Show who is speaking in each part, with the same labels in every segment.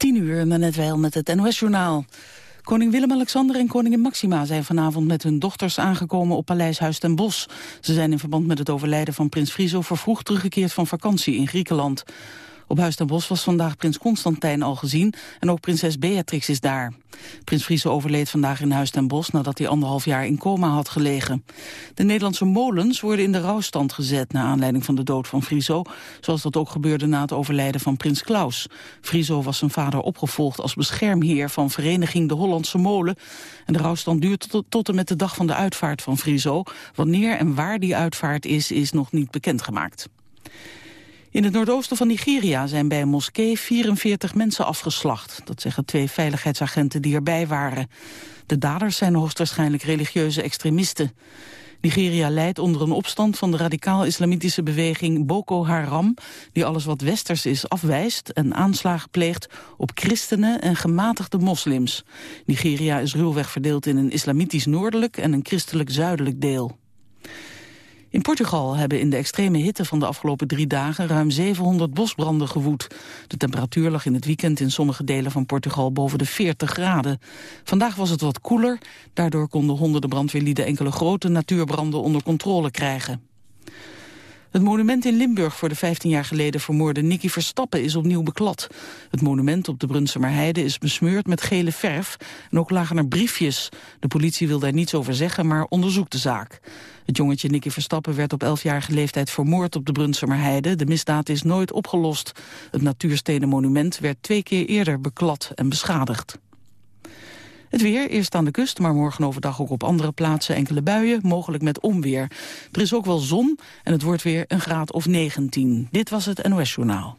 Speaker 1: 10 uur, net wel met het NOS-journaal. Koning Willem-Alexander en koningin Maxima zijn vanavond met hun dochters aangekomen op Paleis Huis ten Bosch. Ze zijn in verband met het overlijden van prins Friso vervroegd teruggekeerd van vakantie in Griekenland. Op Huis ten Bosch was vandaag prins Constantijn al gezien en ook prinses Beatrix is daar. Prins Friese overleed vandaag in Huis ten Bosch nadat hij anderhalf jaar in coma had gelegen. De Nederlandse molens worden in de rouwstand gezet na aanleiding van de dood van Friso, zoals dat ook gebeurde na het overlijden van prins Klaus. Friso was zijn vader opgevolgd als beschermheer van Vereniging de Hollandse Molen en de rouwstand duurt tot, en met de dag van de uitvaart van Friso. Wanneer en waar die uitvaart is, is nog niet bekendgemaakt. In het noordoosten van Nigeria zijn bij een moskee 44 mensen afgeslacht. Dat zeggen twee veiligheidsagenten die erbij waren. De daders zijn hoogstwaarschijnlijk religieuze extremisten. Nigeria leidt onder een opstand van de radicaal-islamitische beweging Boko Haram... die alles wat westers is afwijst en aanslagen pleegt op christenen en gematigde moslims. Nigeria is ruwweg verdeeld in een islamitisch noordelijk en een christelijk zuidelijk deel. In Portugal hebben in de extreme hitte van de afgelopen drie dagen ruim 700 bosbranden gewoed. De temperatuur lag in het weekend in sommige delen van Portugal boven de 40 graden. Vandaag was het wat koeler, daardoor konden honderden brandweerlieden enkele grote natuurbranden onder controle krijgen. Het monument in Limburg voor de 15 jaar geleden vermoorde Nicky Verstappen is opnieuw beklad. Het monument op de Brunsumer Heide is besmeurd met gele verf en ook lagen er briefjes. De politie wil daar niets over zeggen, maar onderzoekt de zaak. Het jongetje Nicky Verstappen werd op 11-jarige leeftijd vermoord op de Brunsumer Heide. De misdaad is nooit opgelost. Het natuurstenenmonument werd twee keer eerder beklad en beschadigd. Het weer, eerst aan de kust, maar morgen overdag ook op andere plaatsen enkele buien, mogelijk met onweer. Er is ook wel zon en het wordt weer een graad of 19. Dit was het NOS Journaal.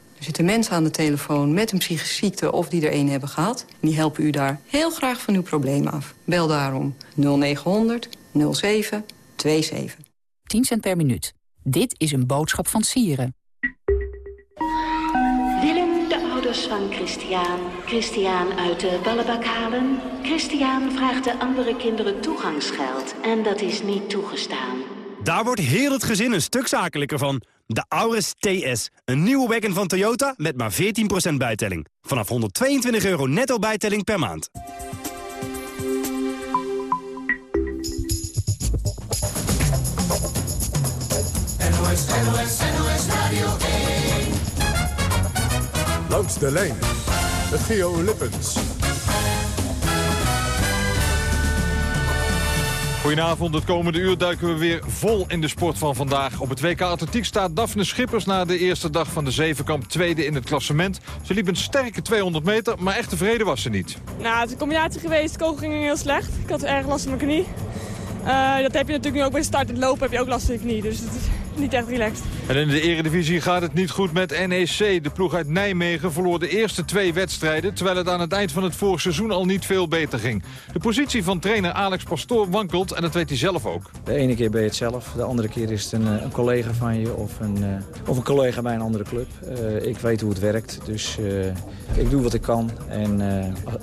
Speaker 2: Er zitten mensen aan de telefoon met een psychische ziekte of die er een hebben gehad. Die helpen u daar heel graag van uw probleem af. Bel daarom 0900 0727.
Speaker 3: 10 cent per minuut. Dit is een boodschap van Sieren
Speaker 4: van Christian. Christian uit de ballenbak halen. Christian vraagt de andere kinderen toegangsgeld. En dat is niet toegestaan.
Speaker 5: Daar wordt heel het gezin een stuk zakelijker van. De Auris TS. Een nieuwe wagon van Toyota met maar 14% bijtelling. Vanaf 122 euro netto bijtelling per maand.
Speaker 6: NOS, NOS, NOS Radio Langs de lijn met Geo Lippens.
Speaker 7: Goedenavond, het komende uur duiken we weer vol in de sport van vandaag. Op het WK Atletiek staat Daphne Schippers na de eerste dag van de zevenkamp tweede in het klassement. Ze liep een sterke 200 meter, maar echt tevreden was ze niet.
Speaker 8: Nou, het is een combinatie geweest. De kogel ging heel slecht. Ik had erg last van mijn knie. Uh, dat heb je natuurlijk nu ook bij de start en het lopen heb je ook last van je knie. Dus het niet echt relaxed.
Speaker 7: En in de eredivisie gaat het niet goed met NEC. De ploeg uit Nijmegen verloor de eerste twee wedstrijden... terwijl het aan het eind van het vorig seizoen al niet veel beter ging. De positie van trainer Alex Pastoor wankelt en dat weet hij zelf ook.
Speaker 9: De ene keer ben je het zelf, de andere keer is het een, eh, een collega van je... Of een, uh, of een collega bij een andere club. Uh, ik weet hoe het werkt, dus ik doe wat ik kan. En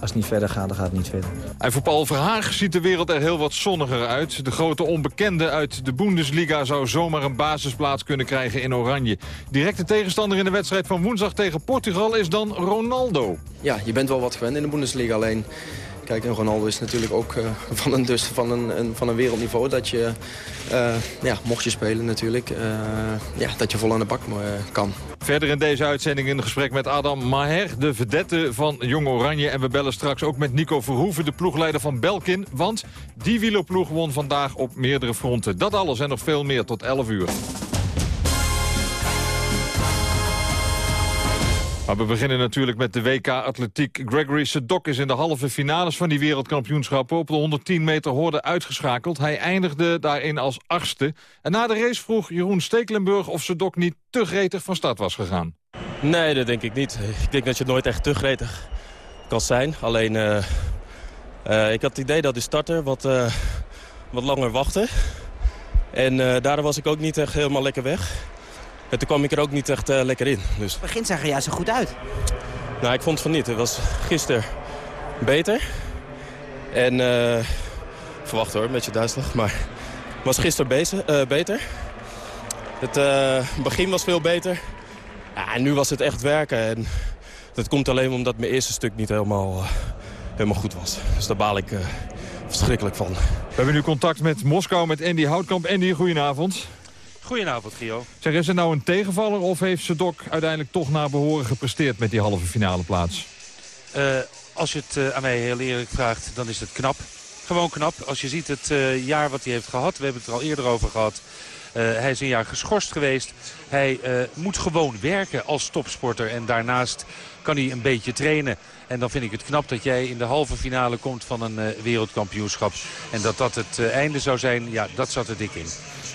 Speaker 9: als het niet verder gaat, dan gaat het niet verder.
Speaker 7: En voor Paul Verhaag ziet de wereld er heel wat zonniger uit. De grote onbekende uit de Bundesliga zou zomaar een basisplaats kunnen krijgen in Oranje. Directe tegenstander in de wedstrijd van woensdag tegen Portugal is dan Ronaldo.
Speaker 10: Ja, je bent wel wat gewend in de Bundesliga alleen. Kijk, en Ronaldo is natuurlijk ook uh, van, een, dus van, een, van een wereldniveau dat je, uh, ja, mocht je spelen natuurlijk, uh, ja, dat je vol aan de bak kan.
Speaker 7: Verder in deze uitzending een gesprek met Adam Maher, de vedette van Jong Oranje. En we bellen straks ook met Nico Verhoeven, de ploegleider van Belkin. Want die wielerploeg won vandaag op meerdere fronten. Dat alles en nog veel meer tot 11 uur. We beginnen natuurlijk met de WK Atletiek. Gregory Sedok is in de halve finales van die wereldkampioenschappen... op de 110 meter hoorde uitgeschakeld. Hij eindigde daarin als achtste. En na de race vroeg Jeroen Stekelenburg of Sedok niet te gretig van start was gegaan.
Speaker 11: Nee, dat denk ik niet. Ik denk dat je nooit echt te gretig kan zijn. Alleen, uh, uh, ik had het idee dat de starter wat, uh, wat langer wachtte. En daardoor was ik ook niet echt helemaal lekker weg. En toen kwam ik er ook niet echt lekker in. Dus.
Speaker 12: Het begin zag er juist zo goed uit.
Speaker 11: Nou, ik vond van niet. Het was gisteren beter. En, verwacht hoor, een beetje duizelig. Maar het was gisteren bezig, beter. Het begin was veel beter. Ja, en nu was het echt werken. En dat komt alleen omdat mijn eerste stuk niet helemaal, uh, helemaal goed was. Dus daar baal ik uh, verschrikkelijk van.
Speaker 7: We hebben nu contact met Moskou, met Andy Houtkamp. Andy, goedenavond.
Speaker 13: Goedenavond, Gio.
Speaker 7: Zeg, is het nou een tegenvaller of heeft Sedok uiteindelijk toch naar behoren gepresteerd met die halve finale plaats?
Speaker 13: Uh, als je het aan mij heel eerlijk vraagt, dan is het knap. Gewoon knap. Als je ziet het jaar wat hij heeft gehad, we hebben het er al eerder over gehad... Uh, hij is een jaar geschorst geweest. Hij moet gewoon werken als topsporter. En daarnaast kan hij een beetje trainen. En dan vind ik het knap dat jij in de halve finale komt van een wereldkampioenschap. En dat dat het einde zou zijn, ja, dat zat er dik in.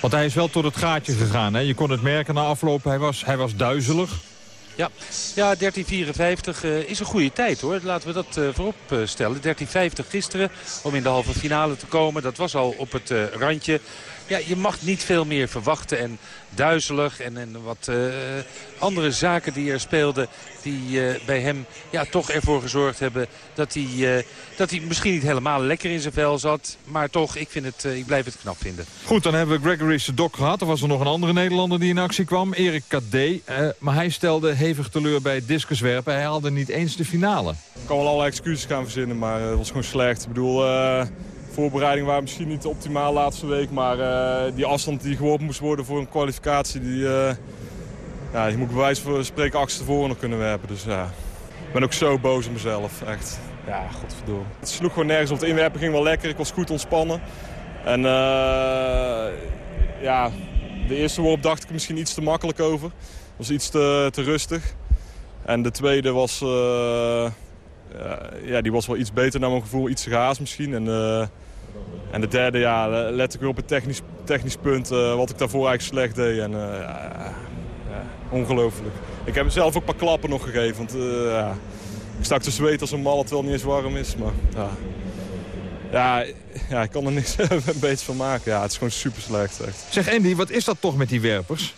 Speaker 7: Want hij is wel tot het gaatje gegaan. Hè? Je kon het merken na afloop. Hij was, hij was duizelig.
Speaker 13: Ja, ja 13.54 uh, is een goede tijd hoor. Laten we dat uh, voorop uh, stellen. 13.50 gisteren om in de halve finale te komen. Dat was al op het randje ja, je mag niet veel meer verwachten. En duizelig en, en wat uh, andere zaken die er speelden... die uh, bij hem ja, toch ervoor gezorgd hebben dat hij, uh, dat hij misschien niet helemaal lekker in zijn vel zat. Maar toch, ik, vind het, ik blijf het knap vinden.
Speaker 7: Goed, dan hebben we Gregory Sedok gehad. Er was er nog een andere Nederlander die in actie kwam, Erik Kadé. maar hij stelde hevig teleur bij het discuswerpen. Hij haalde niet eens de finale.
Speaker 14: Ik kan wel allerlei excuses gaan verzinnen, maar het was gewoon slecht. Ik bedoel voorbereiding waren misschien niet optimaal laatste week. Maar uh, die afstand die geworpen moest worden voor een kwalificatie... die, uh, ja, moet ik bij wijze van spreken achterstevoren nog kunnen werpen. Dus ja, ik ben ook zo boos op mezelf, echt. Ja, godverdomme. Het sloeg gewoon nergens op. Het inwerpen ging wel lekker, ik was goed ontspannen. En uh, ja, de eerste worp dacht ik misschien iets te makkelijk over. was iets te, te rustig. En de tweede was... ja, die was wel iets beter naar mijn gevoel, iets gehaast misschien. En, en de derde, ja, let ik weer op het technisch, technisch punt, uh, wat ik daarvoor eigenlijk slecht deed. En, uh, ja, ja, ongelooflijk. Ik heb zelf ook een paar klappen nog gegeven, want uh, ja, ik stak te zweten als een mal, het wel niet eens warm is. Maar ja, ja, ja ik kan er niks een beetje van maken. Ja, het is gewoon super slecht. Echt.
Speaker 7: Zeg Andy, wat is dat toch met die werpers?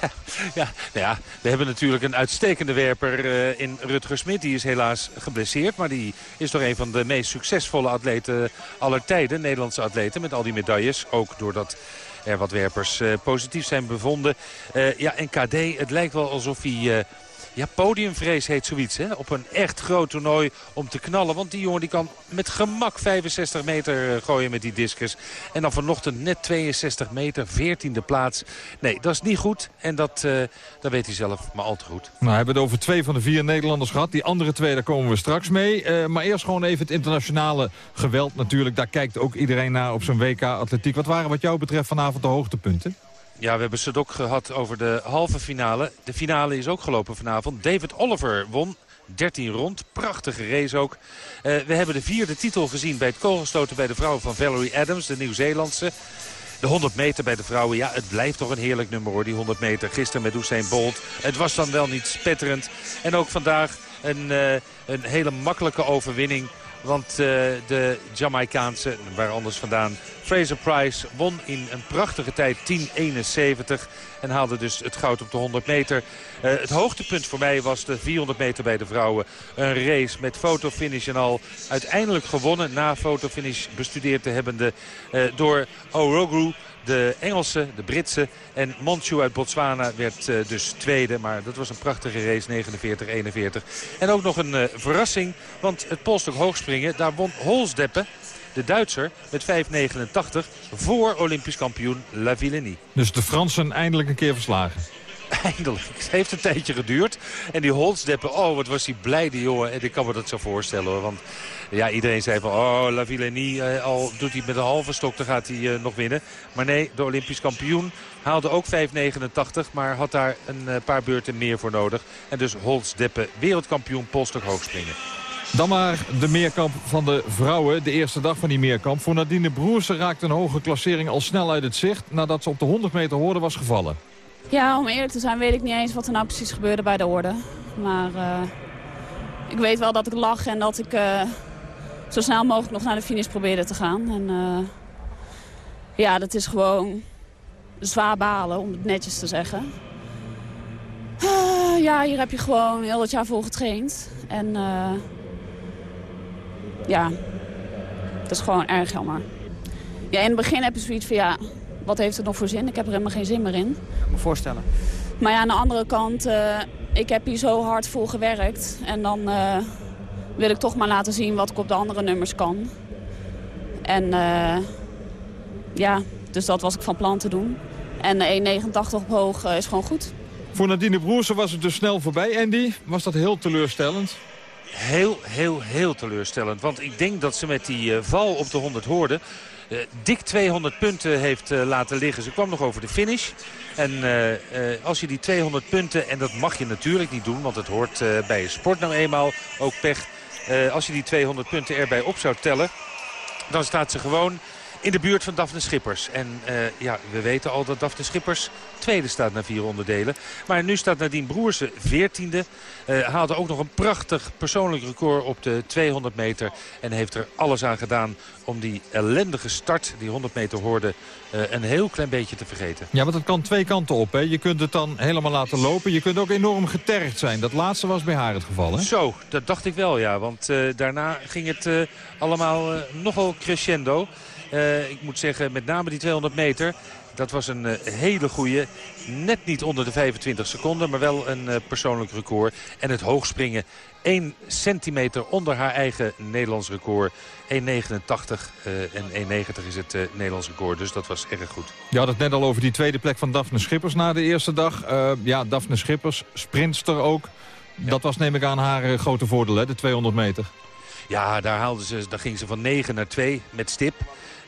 Speaker 13: ja, nou ja, we hebben natuurlijk een uitstekende werper uh, in Rutger Smit. Die is helaas geblesseerd, maar die is toch een van de meest succesvolle atleten aller tijden. Nederlandse atleten met al die medailles. Ook doordat er wat werpers uh, positief zijn bevonden. Uh, ja, en KD, het lijkt wel alsof hij ja, podiumvrees heet zoiets. Hè? Op een echt groot toernooi om te knallen. Want die jongen die kan met gemak 65 meter eh, gooien met die discus. En dan vanochtend net 62 meter, 14e plaats. Nee, dat is niet goed. En dat, uh, dat weet hij zelf maar al te goed.
Speaker 7: Nou, we hebben het over twee van de vier Nederlanders gehad. Die andere twee, daar komen we straks mee. Uh, maar eerst gewoon even het internationale geweld natuurlijk. Daar kijkt ook iedereen naar op zo'n WK Atletiek. Wat waren wat jou betreft vanavond de hoogtepunten?
Speaker 13: Ja, we hebben Sedok gehad over de halve finale. De finale is ook gelopen vanavond. David Oliver won 13 rond. Prachtige race ook. Uh, we hebben de vierde titel gezien bij het kogelstoten bij de vrouwen van Valerie Adams, de Nieuw-Zeelandse. De 100 meter bij de vrouwen, ja, het blijft toch een heerlijk nummer hoor, die 100 meter. Gisteren met Usain Bolt. Het was dan wel niet spetterend. En ook vandaag een, uh, een hele makkelijke overwinning want uh, de Jamaicaanse, waar anders vandaan, Fraser Price won in een prachtige tijd 10.71. En haalde dus het goud op de 100 meter. Uh, het hoogtepunt voor mij was de 400 meter bij de vrouwen. Een race met fotofinish en al. Uiteindelijk gewonnen na fotofinish bestudeerd te hebben de, uh, door Orogu de Engelse, de Britse en Monchu uit Botswana werd uh, dus tweede. Maar dat was een prachtige race, 49-41. En ook nog een uh, verrassing, want het polstuk hoogspringen, daar won Holsdeppe de Duitser met 5,89 voor Olympisch kampioen Lavillenie.
Speaker 7: Dus de Fransen eindelijk een keer verslagen.
Speaker 13: Eindelijk. Het heeft een tijdje geduurd. En die Holsdeppe, oh wat was hij blij die jongen. En ik kan me dat zo voorstellen hoor. Want ja, iedereen zei van, oh, La Villenie, eh, al doet hij met een halve stok, dan gaat hij eh, nog winnen. Maar nee, de Olympisch kampioen haalde ook 5,89, maar had daar een uh, paar beurten meer voor nodig. En dus Holsdeppe, wereldkampioen polstok hoogspringen.
Speaker 7: Dan maar de meerkamp van de vrouwen. De eerste dag van die meerkamp. Voor Nadine Broersen raakte een hoge klassering al snel uit het zicht... nadat ze op de 100 meter hoorde was gevallen.
Speaker 12: Ja, om eerlijk te zijn weet ik niet eens wat er nou precies gebeurde bij de orde. Maar uh, ik weet wel dat ik lag en dat ik uh, zo snel mogelijk nog naar de finish probeerde te gaan. En uh, ja, dat is gewoon zwaar balen, om het netjes te zeggen. ja, hier heb je gewoon heel het jaar voor getraind. En ja, dat is gewoon erg jammer. Ja, in het begin heb je zoiets van, ja, wat heeft het nog voor zin? Ik heb er helemaal geen zin meer in.
Speaker 15: Ik kan me voorstellen.
Speaker 12: Maar ja, aan de andere kant, uh, ik heb hier zo hard voor gewerkt. En dan uh, wil ik toch maar laten zien wat ik op de andere nummers kan. En uh, ja, dus dat was ik van plan te doen. En 1,89 op hoog is gewoon goed.
Speaker 7: Voor Nadine Broersen was het dus snel voorbij. Andy, was dat heel teleurstellend?
Speaker 13: Heel, heel, heel teleurstellend. Want ik denk dat ze met die val op de 100 hoorden uh, dik 200 punten heeft uh, laten liggen. Ze kwam nog over de finish. En uh, als je die 200 punten, en dat mag je natuurlijk niet doen... want het hoort bij je sport nou eenmaal, ook pech... als je die 200 punten erbij op zou tellen... dan staat ze gewoon in de buurt van Daphne Schippers. En uh, ja, we weten al dat Daphne Schippers tweede staat na vier onderdelen. Maar nu staat Nadine Broersen veertiende. Uh, haalde ook nog een prachtig persoonlijk record op de 200 meter. En heeft er alles aan gedaan om die ellendige start, die 100 meter hoorde, uh, een heel klein beetje te vergeten.
Speaker 7: Ja, want het kan twee kanten op. Hè? Je kunt het dan helemaal laten lopen. Je kunt ook enorm getergd zijn. Dat laatste was bij haar het geval, hè?
Speaker 13: Zo, dat dacht ik wel, ja. Want daarna ging het allemaal nogal crescendo. Uh, ik moet zeggen, met name die 200 meter. Dat was een uh, hele goede. Net niet onder de 25 seconden, maar wel een uh, persoonlijk record. En het hoogspringen 1 centimeter onder haar eigen Nederlands record. 1,89 en 1,90 is het Nederlands record. Dus dat was erg goed.
Speaker 7: Je had het net al over die tweede plek van Daphne Schippers na de eerste dag. ja, Daphne Schippers, sprintster ook. Ja. Dat was neem ik aan haar grote voordeel, hè, de 200 meter.
Speaker 13: Ja, daar, haalde ze, daar ging ze van 9 naar 2 met stip.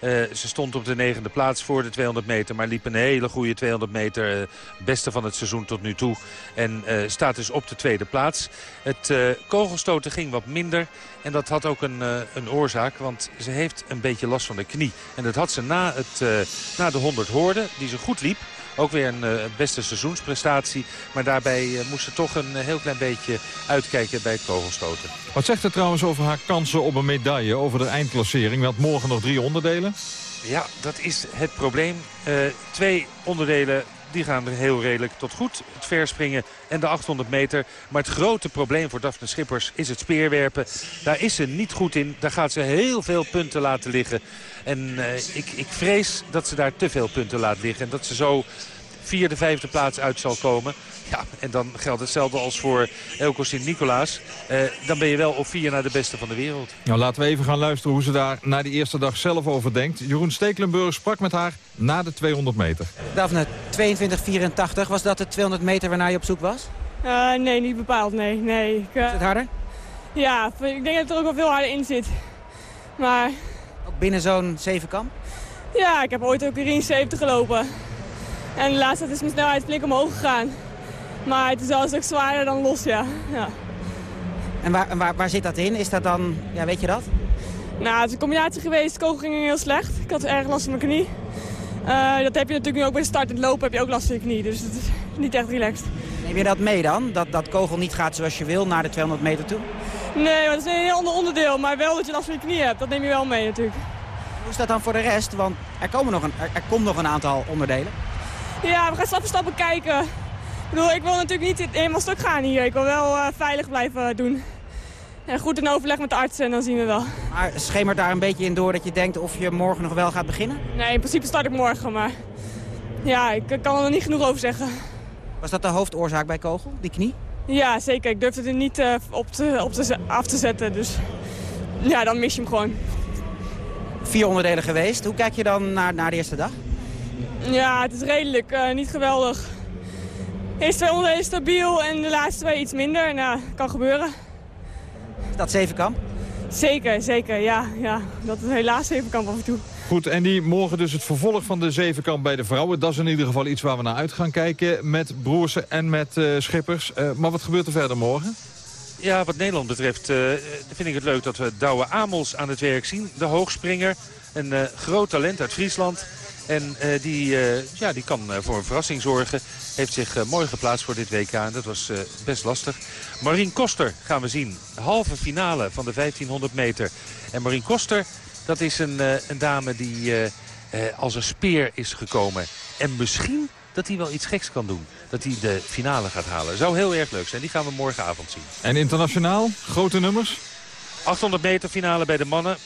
Speaker 13: Uh, ze stond op de negende plaats voor de 200 meter. Maar liep een hele goede 200 meter. Uh, beste van het seizoen tot nu toe. En uh, staat dus op de tweede plaats. Het kogelstoten ging wat minder. En dat had ook een, een oorzaak. Want ze heeft een beetje last van de knie. En dat had ze na, het, na de 100 hoorden. Die ze goed liep. Ook weer een uh, beste seizoensprestatie. Maar daarbij uh, moest ze toch een heel klein beetje uitkijken bij het kogelstoten.
Speaker 7: Wat zegt het trouwens over haar kansen op een medaille, over de eindklassering? Want morgen nog drie onderdelen.
Speaker 13: Ja, dat is het probleem. Uh, twee onderdelen die gaan er heel redelijk tot goed. Het verspringen en de 800 meter. Maar het grote probleem voor Daphne Schippers is het speerwerpen. Daar is ze niet goed in. Daar gaat ze heel veel punten laten liggen. En uh, ik, ik vrees dat ze daar te veel punten laat liggen. En dat ze zo vierde, vijfde plaats uit zal komen. Ja, en dan geldt hetzelfde als voor Elko Sint-Nicolaas. Uh, dan ben je wel op vier naar de beste van de wereld.
Speaker 7: Nou, laten we even gaan luisteren hoe ze daar na die eerste dag zelf over denkt. Jeroen Stekelenburg sprak met haar na de 200 meter.
Speaker 15: Daphne, 22,84. Was dat de 200 meter waarnaar je op zoek was?
Speaker 8: Uh, nee, niet bepaald, nee. nee. Ik, uh...
Speaker 15: Is het harder?
Speaker 8: Ja, ik denk dat er ook wel veel harder in zit. Maar...
Speaker 15: Binnen zo'n zevenkamp?
Speaker 8: Ja, ik heb ooit ook 73 gelopen. En de laatste tijd is mijn snelheid flink omhoog gegaan. Maar het is wel een stuk zwaarder dan los, ja. ja.
Speaker 15: En waar, waar, waar zit dat in? Is dat dan, ja, weet je dat?
Speaker 8: Nou, het is een combinatie geweest. De kogel ging heel slecht. Ik had erg last van mijn knie. Uh, dat heb je natuurlijk nu ook bij de start en het lopen heb je ook last van je knie. Dus het is niet echt relaxed.
Speaker 15: Neem je dat mee dan? Dat dat kogel niet gaat zoals je wil naar de 200 meter toe?
Speaker 8: Nee, dat is een heel ander onderdeel. Maar wel dat je last van je knie hebt. Dat neem je wel mee natuurlijk.
Speaker 15: Hoe is dat dan voor de rest? Want er, komen nog een, er, er komt nog een aantal onderdelen.
Speaker 8: Ja, we gaan stap voor stappen kijken. Ik, bedoel, ik wil natuurlijk niet helemaal stuk gaan hier. Ik wil wel uh, veilig blijven doen. En goed in overleg met de artsen en dan zien we wel.
Speaker 15: Maar schemert daar een beetje in door dat je denkt of je morgen nog wel gaat beginnen?
Speaker 8: Nee, in principe start ik morgen, maar ja, ik kan er nog niet genoeg over zeggen.
Speaker 15: Was dat de hoofdoorzaak bij Kogel, die knie?
Speaker 8: Ja, zeker. Ik durfde er niet uh, op, te, op te, af te zetten, dus ja, dan mis je hem gewoon.
Speaker 15: Vier onderdelen geweest. Hoe kijk je dan naar, naar de eerste dag?
Speaker 8: Ja, het is redelijk. Uh, niet geweldig. De eerste twee onderdelen stabiel en de laatste twee iets minder. Nou, kan gebeuren.
Speaker 15: Is dat zevenkamp?
Speaker 8: Zeker, zeker. Ja, ja. dat is helaas zevenkamp af en toe.
Speaker 7: Goed, en die morgen dus het vervolg van de zevenkamp bij de vrouwen. Dat is in ieder geval iets waar we naar uit gaan kijken met Broersen en met uh, Schippers. Uh, maar wat gebeurt er verder morgen?
Speaker 13: Ja, wat Nederland betreft uh, vind ik het leuk dat we Douwe Amels aan het werk zien. De hoogspringer, een groot talent uit Friesland. En die, ja, die kan voor een verrassing zorgen. Heeft zich mooi geplaatst voor dit WK. En dat was best lastig. Marien Koster gaan we zien. Halve finale van de 1500 meter. En Marien Koster, dat is een, een dame die als een speer is gekomen. En misschien dat hij wel iets geks kan doen. Dat hij de finale gaat halen. Zou heel erg leuk zijn. Die gaan we morgenavond zien.
Speaker 7: En internationaal? Grote nummers?
Speaker 13: 800 meter finale bij de mannen.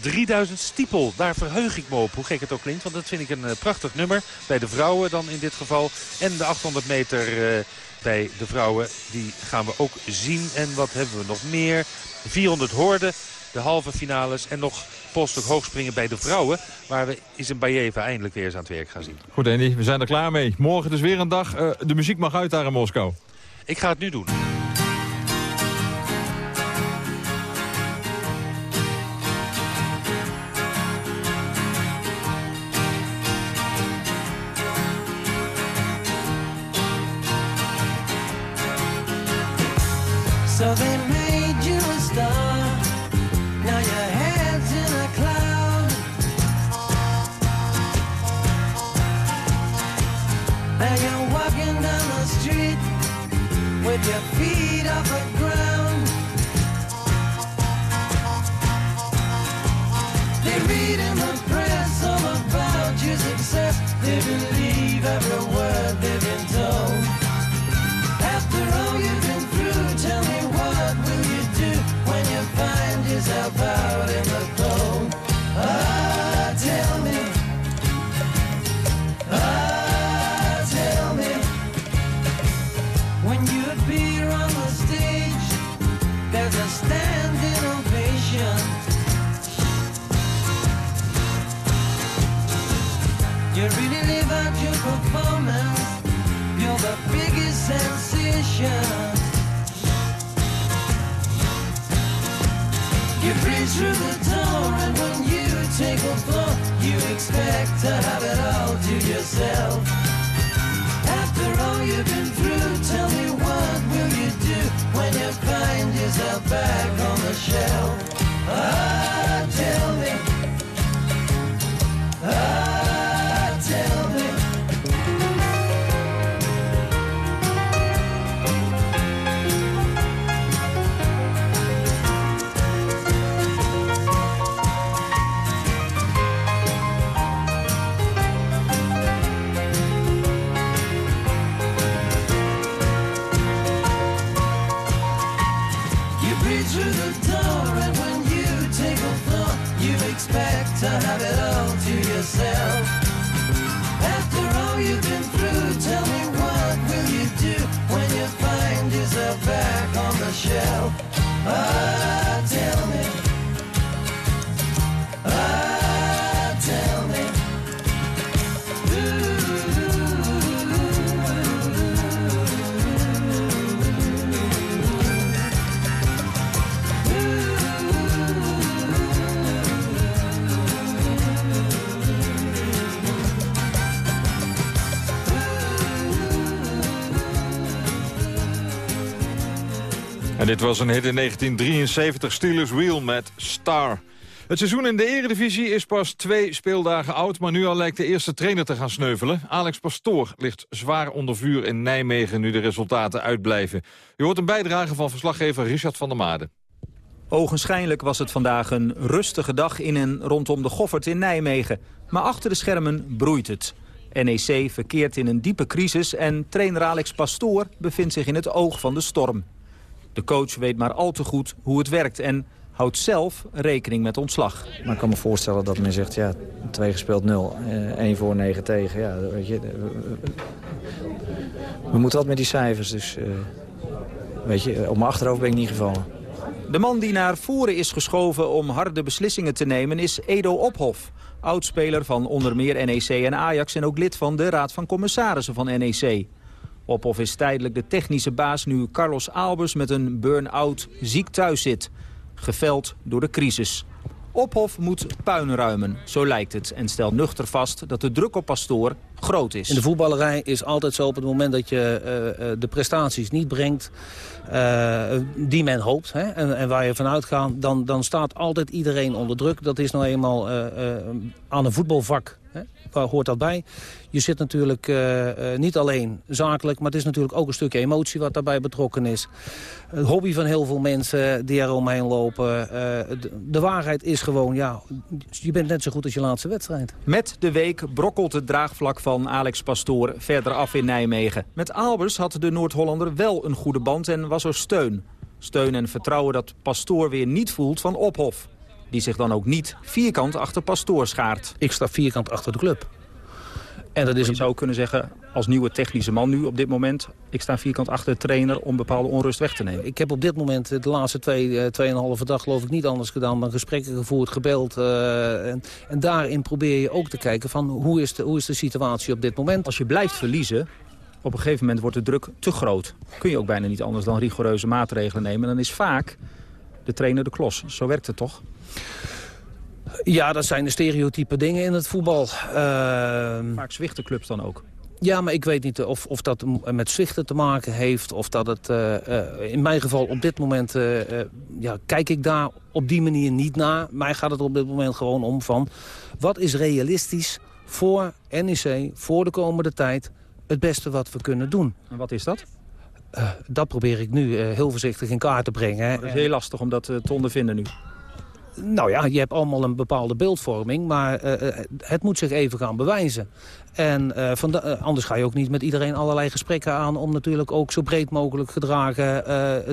Speaker 13: 3000 stiepel, daar verheug ik me op, hoe gek het ook klinkt. Want dat vind ik een prachtig nummer. Bij de vrouwen dan in dit geval. En de 800 meter uh, bij de vrouwen, die gaan we ook zien. En wat hebben we nog meer? 400 hoorden, de halve finales. En nog polstuk hoogspringen bij de vrouwen. Waar we is een Bajeva eindelijk weer eens aan het werk gaan zien.
Speaker 7: Goed Andy, we zijn er klaar mee. Morgen dus weer een dag. Uh, de muziek mag uit daar in Moskou.
Speaker 13: Ik ga het nu doen.
Speaker 16: You really live out your performance. You're the biggest sensation. You breathe through the door, and when you take a floor, you expect to have it all to yourself. After all you've been through, tell me what will you do when you find yourself back on the shelf? Ah, tell me. Ah, on the
Speaker 7: En dit was een hit in 1973, Steelers Wheel met Star. Het seizoen in de eredivisie is pas twee speeldagen oud... maar nu al lijkt de eerste trainer te gaan sneuvelen. Alex Pastoor ligt zwaar onder vuur in Nijmegen... nu de resultaten uitblijven. U hoort een bijdrage van verslaggever Richard van der Made.
Speaker 17: Ogenschijnlijk was het vandaag een rustige dag in en rondom de Goffert in Nijmegen. Maar achter de schermen broeit het. NEC verkeert in een diepe crisis en trainer Alex Pastoor bevindt zich in het oog van de storm. De coach weet maar al te goed hoe het werkt en houdt zelf rekening met ontslag.
Speaker 9: Maar ik kan me voorstellen dat men zegt, ja, 2 gespeeld 0, eh, 1 voor 9 tegen. Ja, weet je, we, we moeten wat met die cijfers, dus uh, weet je, op mijn achterhoofd ben ik niet gevallen.
Speaker 17: De man die naar voren is geschoven om harde beslissingen te nemen is Edo Ophof. Oudspeler van onder meer NEC en Ajax en ook lid van de Raad van Commissarissen van NEC. Ophof is tijdelijk de technische baas nu Carlos Albers met een burn-out ziek thuis zit. Geveld door de crisis. Ophof moet puin ruimen, zo lijkt het. En stelt nuchter vast dat de druk op Pastoor groot is.
Speaker 18: In de voetballerij is altijd zo op het moment dat je uh, uh, de prestaties niet brengt... Uh, die men hoopt hè, en, en, waar je vanuit gaat... Dan, dan staat altijd iedereen onder druk. Dat is nou eenmaal aan een voetbalvak? Waar hoort dat bij? Je zit natuurlijk eh, eh, niet alleen zakelijk, maar het is natuurlijk ook een stukje emotie wat daarbij betrokken is. Het hobby van heel veel mensen die er omheen lopen. Eh, de, de waarheid is gewoon, ja, je bent net zo goed als je laatste wedstrijd.
Speaker 17: Met de week brokkelt het draagvlak van Alex Pastoor verder af in Nijmegen. Met Albers had de Noord-Hollander wel een goede band en was er steun. Steun en vertrouwen dat Pastoor weer niet voelt van Ophof. Die zich dan ook niet vierkant achter Pastoor schaart.
Speaker 18: Ik sta vierkant achter de club.
Speaker 17: En dat is je zou kunnen zeggen, als nieuwe technische man nu op dit moment... ik sta vierkant achter de trainer om bepaalde onrust weg te nemen.
Speaker 18: Ik heb op dit moment de laatste twee, eh, tweeënhalve dag geloof ik niet anders gedaan... dan gesprekken gevoerd, gebeld. eh, en, en daarin probeer je ook te kijken van hoe is, de, hoe is de situatie op dit moment.
Speaker 17: Als je blijft verliezen, op een gegeven moment wordt de druk te groot. Kun je ook bijna niet anders dan rigoureuze maatregelen nemen. En dan is vaak de trainer de klos. Zo werkt het toch?
Speaker 18: Ja, dat zijn de stereotype dingen in het voetbal. Ehm,
Speaker 17: Vaak zwichten clubs dan ook.
Speaker 18: Ja, maar ik weet niet of, of dat met zwichten te maken heeft. Of dat het, eh, eh, in mijn geval op dit moment, eh, ja, kijk ik daar op die manier niet naar. Mij gaat het op dit moment gewoon om van, wat is realistisch voor NEC, voor de komende tijd, het beste wat we kunnen doen.
Speaker 17: En wat is dat?
Speaker 18: Eh, dat probeer ik nu eh, heel voorzichtig in kaart te brengen.
Speaker 17: Het is heel lastig om dat eh, te ondervinden nu.
Speaker 18: Nou ja, je hebt allemaal een bepaalde beeldvorming, maar het moet zich even gaan bewijzen. En eh, anders ga je ook niet met iedereen allerlei gesprekken aan... om natuurlijk ook zo breed mogelijk gedragen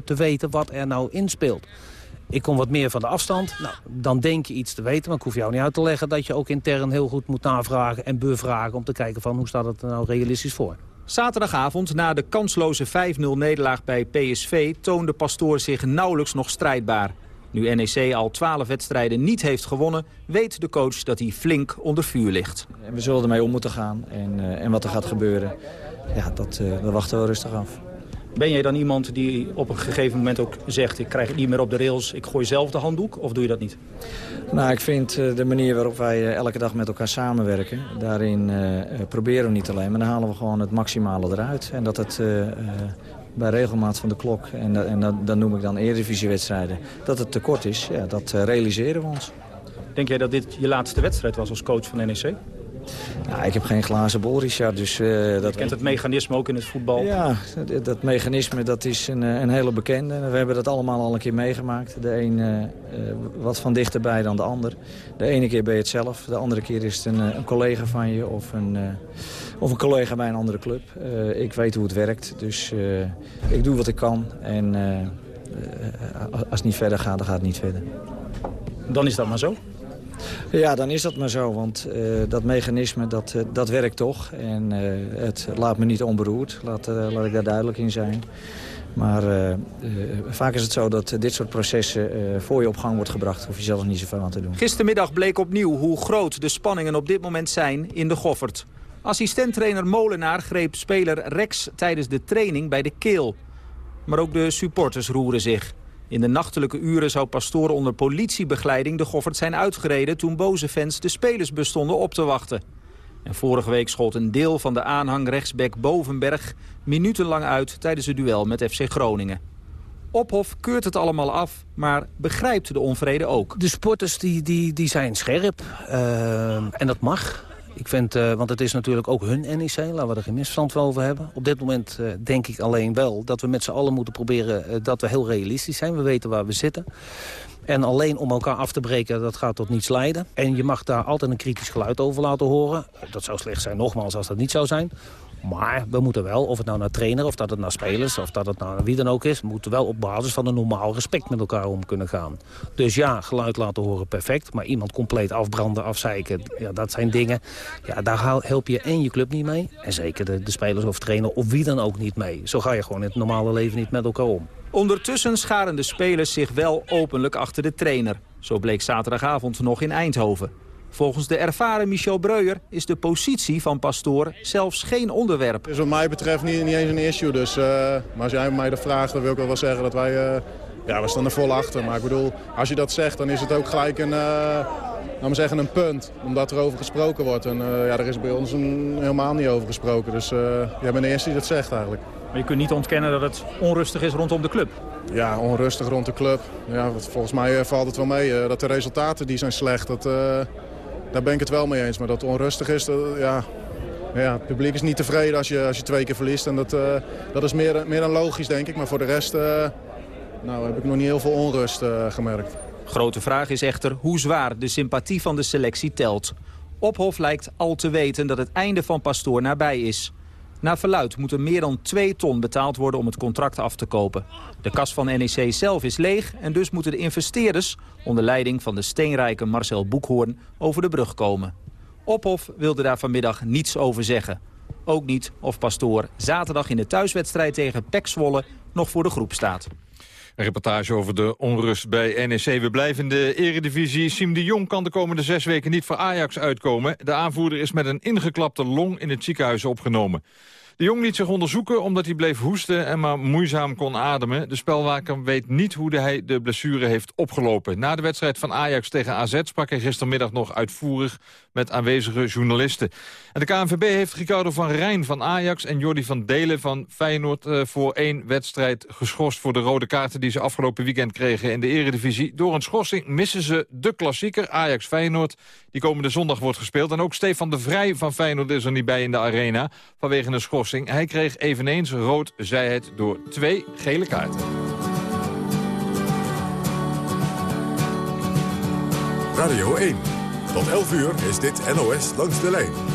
Speaker 18: te weten wat er nou inspeelt. Ik kom wat meer van de afstand. Nou, dan denk je iets te weten, maar ik hoef jou niet uit te leggen... dat je ook intern heel goed moet navragen en bevragen... om te kijken van hoe staat het er nou realistisch voor.
Speaker 17: Zaterdagavond, na de kansloze 5-0 nederlaag bij PSV... toonde Pastoor zich nauwelijks nog strijdbaar. Nu NEC al 12 wedstrijden niet heeft gewonnen... weet de coach dat hij flink onder vuur ligt.
Speaker 9: We zullen ermee om moeten gaan en, eh, en wat er gaat gebeuren, ja, dat, eh, dat wachten we rustig af.
Speaker 17: Ben jij dan iemand die op een gegeven moment ook zegt... ik krijg het niet meer op de rails, ik gooi zelf de handdoek? Of doe je dat niet?
Speaker 9: Nou, ik vind eh, de manier waarop wij eh, elke dag met elkaar samenwerken... daarin eh, proberen we niet alleen, maar dan halen we gewoon het maximale eruit. En dat het bij regelmaat van de klok, en, dat- en dat, dat noem ik dan eredivisiewedstrijden... dat het tekort is, ja, dat realiseren we ons.
Speaker 17: Denk jij dat dit je laatste wedstrijd was als coach van NEC?
Speaker 9: Ja, ik heb geen glazen bol, Richard, dus... eh, dat
Speaker 17: Je kent het mechanisme ook in het voetbal.
Speaker 9: Ja, dat, dat mechanisme dat is een, eh, een hele bekende. We hebben dat allemaal al een keer meegemaakt. De een eh, wat van dichterbij dan de ander. De ene keer ben je het zelf, de andere keer is het een, een collega van je... of een, of een collega bij een andere club. Ik weet hoe het werkt, dus ik doe wat ik kan. En als het niet verder gaat, dan gaat het niet verder.
Speaker 17: Dan is dat maar zo?
Speaker 9: Ja, dan is dat maar zo, want eh, dat mechanisme dat, eh, dat werkt toch. En eh, het laat me niet onberoerd, laat, laat ik daar duidelijk in zijn. Maar vaak is het zo dat dit soort processen voor je op gang wordt gebracht. Hoef je zelf niet zoveel aan te doen.
Speaker 17: Gistermiddag bleek opnieuw hoe groot de spanningen op dit moment zijn in de Goffert. Assistenttrainer Molenaar greep speler Rex tijdens de training bij de keel. Maar ook de supporters roeren zich. In de nachtelijke uren zou Pastoor onder politiebegeleiding de Goffert zijn uitgereden... toen boze fans de spelersbus stonden op te wachten. En vorige week schoot een deel van de aanhang rechtsback Bovenberg... minutenlang uit tijdens het duel met FC Groningen. Ophof keurt het allemaal af, maar begrijpt de onvrede ook.
Speaker 18: De sporters die, die, die zijn scherp. eh, en dat mag. Ik vind, eh, want het is natuurlijk ook hun NEC, laten we er geen misverstand over hebben. Op dit moment eh, denk ik alleen wel dat we met z'n allen moeten proberen eh, dat we heel realistisch zijn. We weten waar we zitten. En alleen om elkaar af te breken, dat gaat tot niets leiden. En je mag daar altijd een kritisch geluid over laten horen. Dat zou slecht zijn, nogmaals, als dat niet zou zijn. Maar we moeten wel, of het nou naar trainer, of dat het naar spelers... of dat het naar wie dan ook is... moeten wel op basis van een normaal respect met elkaar om kunnen gaan. Dus ja, geluid laten horen, perfect. Maar iemand compleet afbranden, afzeiken, ja, dat zijn dingen... Ja, daar help je en je club niet mee. En zeker de, de spelers of trainer of wie dan ook niet mee. Zo ga je gewoon in het normale leven niet met elkaar om.
Speaker 17: Ondertussen scharen de spelers zich wel openlijk achter de trainer. Zo bleek zaterdagavond nog in Eindhoven. Volgens de ervaren Michel Breuer is de positie van Pastoor zelfs geen onderwerp.
Speaker 19: is wat mij betreft niet, niet eens een issue. Dus, eh, maar als jij mij dat vraagt, dan wil ik wel wel zeggen dat wij... eh, ja, we staan er vol achter. Maar ik bedoel, als je dat zegt, dan is het ook gelijk een, eh, laten we zeggen een punt. Omdat er over gesproken wordt. En eh, ja, er is bij ons een, helemaal niet over gesproken. Dus eh, jij bent de eerste die dat zegt eigenlijk.
Speaker 17: Maar je kunt niet ontkennen dat het onrustig is rondom de club.
Speaker 19: Ja, onrustig rond de club. Ja, volgens mij valt het wel mee. eh, dat de resultaten die zijn slecht. Dat, eh, daar ben ik het wel mee eens. Maar dat onrustig is, ja, ja, het publiek is niet tevreden als je, als je twee keer verliest. En dat, eh, dat is meer, meer dan logisch, denk ik. Maar voor de rest eh, nou, heb ik nog niet heel veel onrust eh, gemerkt.
Speaker 17: Grote vraag is echter hoe zwaar de sympathie van de selectie telt. Ophof lijkt al te weten dat het einde van Pastoor nabij is. Naar verluid moet er meer dan 2 ton betaald worden om het contract af te kopen. De kas van NEC zelf is leeg en dus moeten de investeerders... onder leiding van de steenrijke Marcel Boekhoorn over de brug komen. Ophof wilde daar vanmiddag niets over zeggen. Ook niet of Pastoor zaterdag in de thuiswedstrijd tegen PEC Zwolle nog voor de groep staat.
Speaker 7: Een reportage over de onrust bij NEC. We blijven in de eredivisie. Siem de Jong kan de komende zes weken niet voor Ajax uitkomen. De aanvoerder is met een ingeklapte long in het ziekenhuis opgenomen. De Jong liet zich onderzoeken omdat hij bleef hoesten en maar moeizaam kon ademen. De spelwaker weet niet hoe hij de blessure heeft opgelopen. Na de wedstrijd van Ajax tegen AZ sprak hij gistermiddag nog uitvoerig met aanwezige journalisten. En de KNVB heeft Ricardo van Rijn van Ajax en Jordi van Delen van Feyenoord eh, voor één wedstrijd geschorst voor de rode kaarten die ze afgelopen weekend kregen in de eredivisie. Door een schorsing missen ze de klassieker Ajax-Feyenoord die komende zondag wordt gespeeld. En ook Stefan de Vrij van Feyenoord is er niet bij in de arena vanwege een schorsing. Hij kreeg eveneens rood, zei het, door twee gele kaarten.
Speaker 6: Radio 1. Tot 11 uur is dit NOS langs de lijn.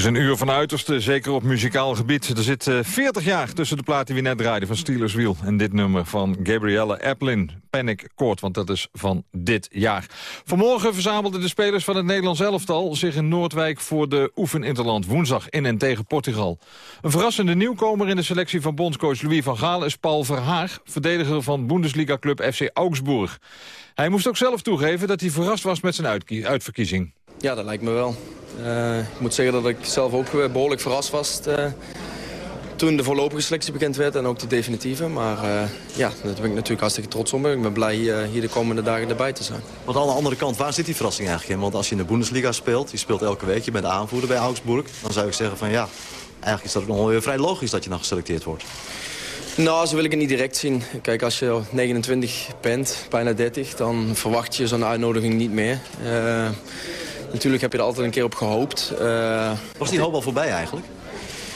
Speaker 7: Is een uur van uiterste, zeker op muzikaal gebied. Er zit eh, 40 jaar tussen de plaat die we net draaiden van Steelers Wheel... en dit nummer van Gabrielle Aplin, Panic Court, want dat is van dit jaar. Vanmorgen verzamelden de spelers van het Nederlands elftal... zich in Noordwijk voor de oefeninterland woensdag in en tegen Portugal. Een verrassende nieuwkomer in de selectie van bondscoach Louis van Gaal... is Paul Verhaag, verdediger van Bundesliga-club FC Augsburg. Hij moest ook zelf toegeven dat hij verrast was met zijn uitverkiezing.
Speaker 10: Ja, dat lijkt me wel. Eh, ik moet zeggen dat ik zelf ook eh, behoorlijk verrast was eh, toen de voorlopige selectie bekend werd en ook de definitieve. Maar ja, daar ben ik natuurlijk hartstikke trots op. Ik ben blij hier, hier de komende dagen erbij te zijn.
Speaker 20: Want aan de andere kant, waar zit die verrassing eigenlijk in? Want als je in de Bundesliga speelt, je speelt elke week, je bent aanvoerder bij Augsburg... dan zou ik zeggen van ja, eigenlijk is dat nog wel weer vrij logisch dat je dan geselecteerd wordt.
Speaker 10: Nou, zo wil ik het niet direct zien. Kijk, als je 29 bent, bijna 30, dan verwacht je zo'n uitnodiging niet meer. Natuurlijk heb je er altijd een keer op gehoopt. Eh,
Speaker 20: Was die hoop al voorbij eigenlijk?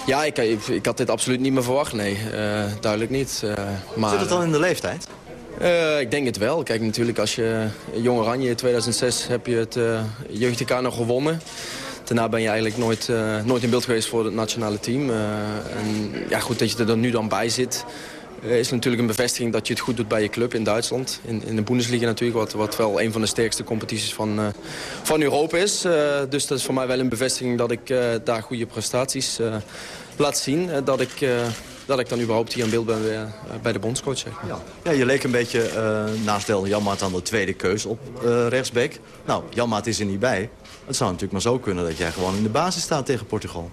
Speaker 10: Ja, ik, ik, ik had dit absoluut niet meer verwacht, nee. Eh, duidelijk niet. Eh, maar,
Speaker 20: Zit het dan in de leeftijd?
Speaker 10: Ik denk het wel. Kijk, natuurlijk als je Jong Oranje in 2006 heb je het uh, jeugd nog gewonnen. Daarna ben je eigenlijk nooit, nooit in beeld geweest voor het nationale team. En ja, goed dat je er nu dan bij zit. Eh, is natuurlijk een bevestiging dat je het goed doet bij je club in Duitsland. In, in de Bundesliga natuurlijk, wat, wat wel een van de sterkste competities van, eh, van Europa is. Eh, dus dat is voor mij wel een bevestiging dat ik daar goede prestaties laat zien. Dat, ik, dat ik dan überhaupt hier in beeld ben bij de bondscoach. Maar.
Speaker 20: Ja, je leek een beetje naast Del Janmaat aan de tweede keus op rechtsback. Nou, Janmaat is er niet bij. Het zou natuurlijk maar zo kunnen dat jij gewoon in de basis staat tegen Portugal.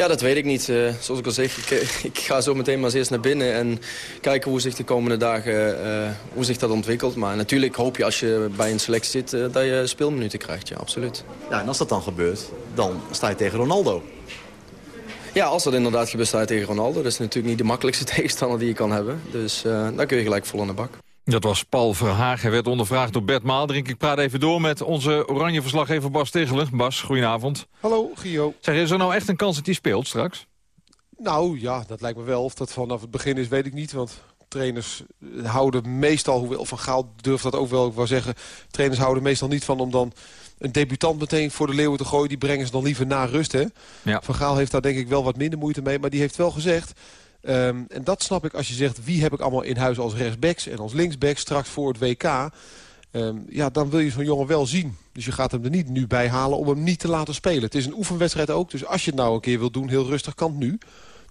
Speaker 10: Ja, dat weet ik niet. Eh, zoals ik al zeg, ik, eh, ik ga zo meteen maar eens eerst naar binnen... en kijken hoe zich de komende dagen eh, hoe zich dat ontwikkelt. Maar natuurlijk hoop je als je bij een selectie zit... dat je speelminuten krijgt, ja, absoluut.
Speaker 20: Ja, en als dat dan gebeurt, dan sta je tegen Ronaldo.
Speaker 10: Ja, als dat inderdaad gebeurt sta je tegen Ronaldo... dat is natuurlijk niet de makkelijkste tegenstander die je kan hebben. Dus dan kun je gelijk vol aan de bak.
Speaker 7: Dat was Paul Verhaag. Hij werd ondervraagd door Bert Maalderink. Ik praat even door met onze oranje verslaggever Bas Tichelen. Bas, goedenavond.
Speaker 21: Hallo, Gio.
Speaker 7: Zeg, is er nou echt een kans dat hij speelt straks?
Speaker 21: Nou ja, dat lijkt me wel. Of dat vanaf het begin is, weet ik niet. Want trainers houden meestal, hoewel Van Gaal durft dat ook wel, ik wou zeggen... trainers houden meestal niet van om dan een debutant meteen voor de leeuwen te gooien. Die brengen ze dan liever na rust, hè?
Speaker 7: Ja.
Speaker 21: Van Gaal heeft daar denk ik wel wat minder moeite mee. Maar die heeft wel gezegd... ehm, en dat snap ik als je zegt, wie heb ik allemaal in huis als rechtsbacks en als linksbacks straks voor het WK... Ehm, ja, dan wil je zo'n jongen wel zien. Dus je gaat hem er niet nu bij halen om hem niet te laten spelen. Het is een oefenwedstrijd ook, dus als je het nou een keer wil doen, heel rustig kan het nu.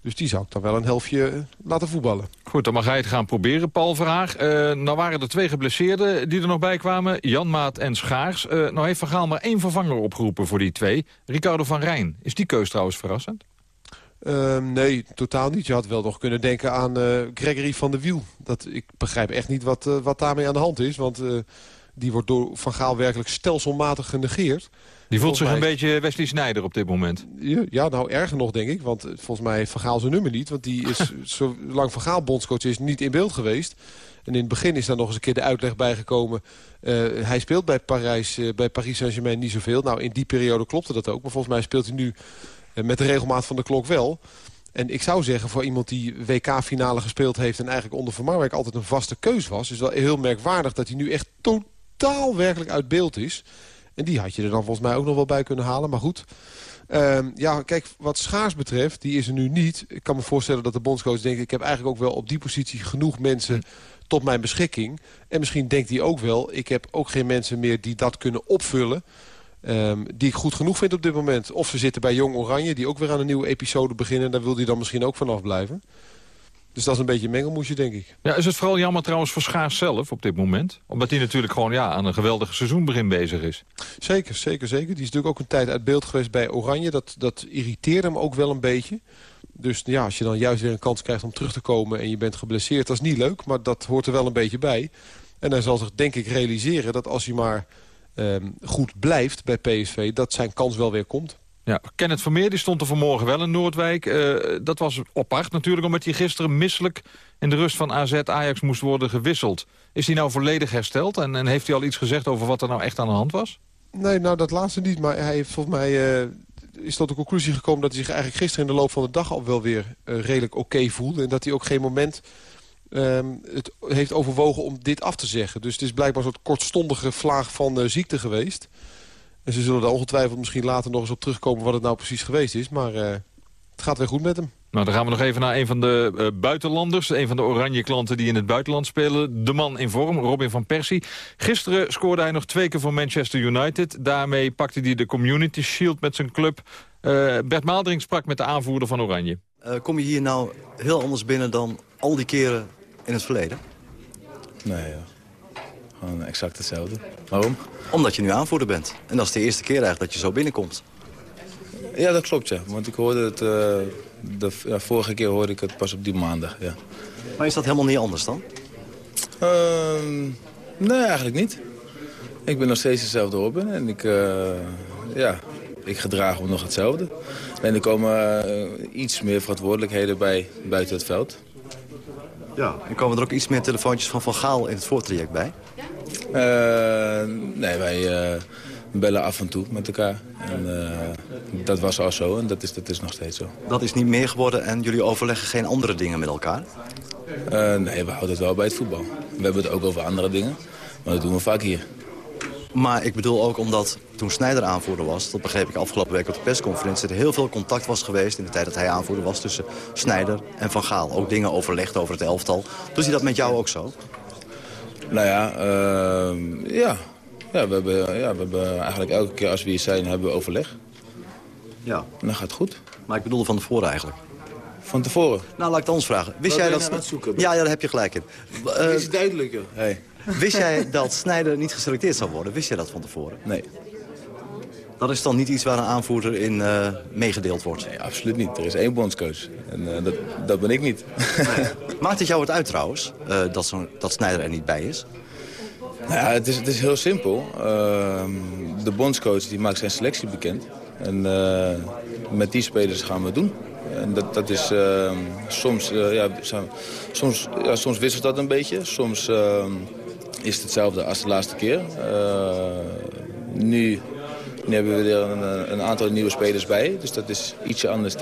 Speaker 21: Dus die zou ik dan wel een helftje eh, laten voetballen.
Speaker 7: Goed, dan mag hij het gaan proberen, Paul Verhaag. Eh, nou waren er twee geblesseerden die er nog bij kwamen. Jan Maat en Schaars. Eh, nou heeft Van maar één vervanger opgeroepen voor die twee. Ricardo van Rijn. Is die keus trouwens verrassend?
Speaker 21: Ehm, nee, totaal niet. Je had wel nog kunnen denken aan eh, Gregory van der Wiel. Dat, ik begrijp echt niet wat, eh, wat daarmee aan de hand is. Want eh, die wordt door Van Gaal werkelijk stelselmatig genegeerd.
Speaker 7: Die voelt zich een beetje Wesley Sneijder op dit moment.
Speaker 21: Ja, nou erger nog denk ik. Want volgens mij heeft Van Gaal zijn nummer niet. Want die is, zolang Van Gaal bondscoach is, niet in beeld geweest. En in het begin is daar nog eens een keer de uitleg bijgekomen. Eh, hij speelt bij, Parijs, bij Paris Saint-Germain niet zoveel. Nou, in die periode klopte dat ook. Maar volgens mij speelt hij nu met de regelmaat van de klok wel. En ik zou zeggen, voor iemand die WK-finale gespeeld heeft... en eigenlijk onder Van altijd een vaste keus was... is wel heel merkwaardig dat hij nu echt totaal werkelijk uit beeld is. En die had je er dan volgens mij ook nog wel bij kunnen halen. Maar goed, Ehm, ja, kijk, wat Schaars betreft, die is er nu niet. Ik kan me voorstellen dat de bondscoach denkt... ik heb eigenlijk ook wel op die positie genoeg mensen tot mijn beschikking. En misschien denkt hij ook wel... ik heb ook geen mensen meer die dat kunnen opvullen... ehm, die ik goed genoeg vind op dit moment. Of ze zitten bij Jong Oranje, die ook weer aan een nieuwe episode beginnen. Daar wil hij dan misschien ook vanaf blijven. Dus dat is een beetje een mengelmoesje, denk ik.
Speaker 7: Ja, is het vooral jammer trouwens voor Schaars zelf op dit moment? Omdat hij natuurlijk gewoon ja, aan een geweldig seizoenbegin bezig is.
Speaker 21: Zeker, zeker, zeker. Die is natuurlijk ook een tijd uit beeld geweest bij Oranje. Dat, dat irriteerde hem ook wel een beetje. Dus ja, als je dan juist weer een kans krijgt om terug te komen... en je bent geblesseerd, dat is niet leuk. Maar dat hoort er wel een beetje bij. En hij zal zich denk ik realiseren dat als hij maar ehm, goed blijft bij PSV... dat zijn kans wel weer komt.
Speaker 7: Ja, Kenneth Vermeer die stond er vanmorgen wel in Noordwijk. Eh, dat was apart natuurlijk, omdat hij gisteren misselijk... in de rust van AZ Ajax moest worden gewisseld. Is hij nou volledig hersteld? En, en heeft hij al iets gezegd over wat er nou echt aan de hand was?
Speaker 21: Nee, nou dat laatste niet. Maar hij heeft volgens mij... eh, is tot de conclusie gekomen dat hij zich eigenlijk gisteren in de loop van de dag al wel weer eh, redelijk oké voelde. En dat hij ook geen moment ehm, het heeft overwogen om dit af te zeggen. Dus het is blijkbaar een soort kortstondige vlaag van eh, ziekte geweest. En ze zullen daar ongetwijfeld misschien later nog eens op terugkomen... wat het nou precies geweest is. Maar eh, het gaat weer goed met hem.
Speaker 7: Nou, dan gaan we nog even naar een van de uh, buitenlanders. Een van de oranje klanten die in het buitenland spelen. De man in vorm, Robin van Persie. Gisteren scoorde hij nog twee keer voor Manchester United. Daarmee pakte hij de Community Shield met zijn club. Uh, Bert Maaldering sprak met de aanvoerder van Oranje.
Speaker 20: Uh, kom je hier nou heel anders binnen dan al die keren in het verleden?
Speaker 22: Nee, ja. Gewoon exact hetzelfde. Waarom?
Speaker 20: Omdat je nu aanvoerder bent. En dat is de eerste keer eigenlijk dat je zo binnenkomt.
Speaker 22: Ja, dat klopt, ja. Want ik hoorde het... Uh, de ja, vorige keer hoorde ik het pas op die maandag, ja.
Speaker 20: Maar is dat helemaal niet anders dan?
Speaker 22: Uh, nee, eigenlijk niet. Ik ben nog steeds dezelfde Robin. En ik, uh, ja, ik gedraag me nog hetzelfde. En er komen uh, iets meer verantwoordelijkheden bij buiten het veld.
Speaker 20: Ja, en komen er ook iets meer telefoontjes van Van Gaal in het voortraject bij?
Speaker 22: Uh, nee, wij uh, bellen af en toe met elkaar. En, uh, dat was al zo en dat is, dat is nog steeds zo.
Speaker 20: Dat is niet meer geworden en jullie overleggen geen andere dingen met elkaar?
Speaker 22: nee, we houden het wel bij het voetbal. We hebben het ook over andere dingen, maar dat doen we vaak hier.
Speaker 20: Maar ik bedoel ook omdat toen Snijder aanvoerder was... dat begreep ik afgelopen week op de persconferentie... dat er heel veel contact was geweest in de tijd dat hij aanvoerder was... tussen Snijder en Van Gaal. Ook dingen overlegd over het elftal. Doet hij dat met jou ook zo?
Speaker 22: Nou ja, uh, ja. Ja, we hebben, ja, we hebben eigenlijk elke keer als we hier zijn, hebben we overleg.
Speaker 20: Ja.
Speaker 22: En dan gaat het goed.
Speaker 20: Maar ik bedoelde van tevoren eigenlijk.
Speaker 22: Van tevoren?
Speaker 20: Nou, laat ik het anders vragen. Wist
Speaker 22: Wat
Speaker 20: jij dat...
Speaker 22: aan het zoeken?
Speaker 20: Ja, ja, daar heb je gelijk in.
Speaker 22: Uh, is duidelijker. Hey.
Speaker 20: Wist jij dat Snijder niet geselecteerd zou worden? Wist jij dat van tevoren?
Speaker 22: Nee.
Speaker 20: Dat is dan niet iets waar een aanvoerder in uh, meegedeeld wordt?
Speaker 22: Nee, absoluut niet. Er is één bondscoach. En uh, dat, dat ben ik niet.
Speaker 20: Nee. Maakt het jou het uit trouwens, uh, dat, zo, dat Snijder er niet bij is?
Speaker 22: Nou ja, het is, het is heel simpel. de bondscoach die maakt zijn selectie bekend. En met die spelers gaan we het doen. En dat, dat is soms, ja, soms, ja, soms wisselt dat een beetje. Soms is het hetzelfde als de laatste keer. nu nu hebben we er een, aantal nieuwe spelers bij. Dus dat is ietsje anders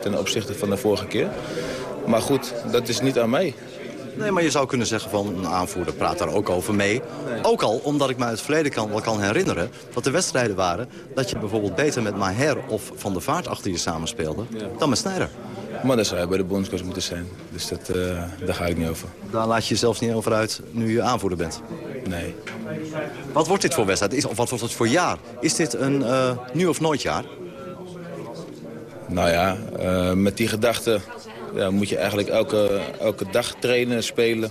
Speaker 22: ten, opzichte van de vorige keer. Maar goed, dat is niet aan mij.
Speaker 20: Nee, maar je zou kunnen zeggen van een aanvoerder praat daar ook over mee. Ook al omdat ik me uit het verleden kan, wel kan herinneren... dat er wedstrijden waren dat je bijvoorbeeld beter met Maher of Van der Vaart achter je samenspeelde... Dan met Snijder.
Speaker 22: Maar daar zou je bij de bondscoach moeten zijn. Dus dat, uh, daar ga ik niet over.
Speaker 20: Daar laat je jezelf niet over uit nu je aanvoerder bent?
Speaker 22: Nee.
Speaker 20: Wat wordt dit voor wedstrijd? Is, of wat wordt het voor jaar? Is dit een uh, nu of nooit jaar?
Speaker 22: Nou ja, uh, met die gedachte ja, moet je eigenlijk elke, elke dag trainen, spelen.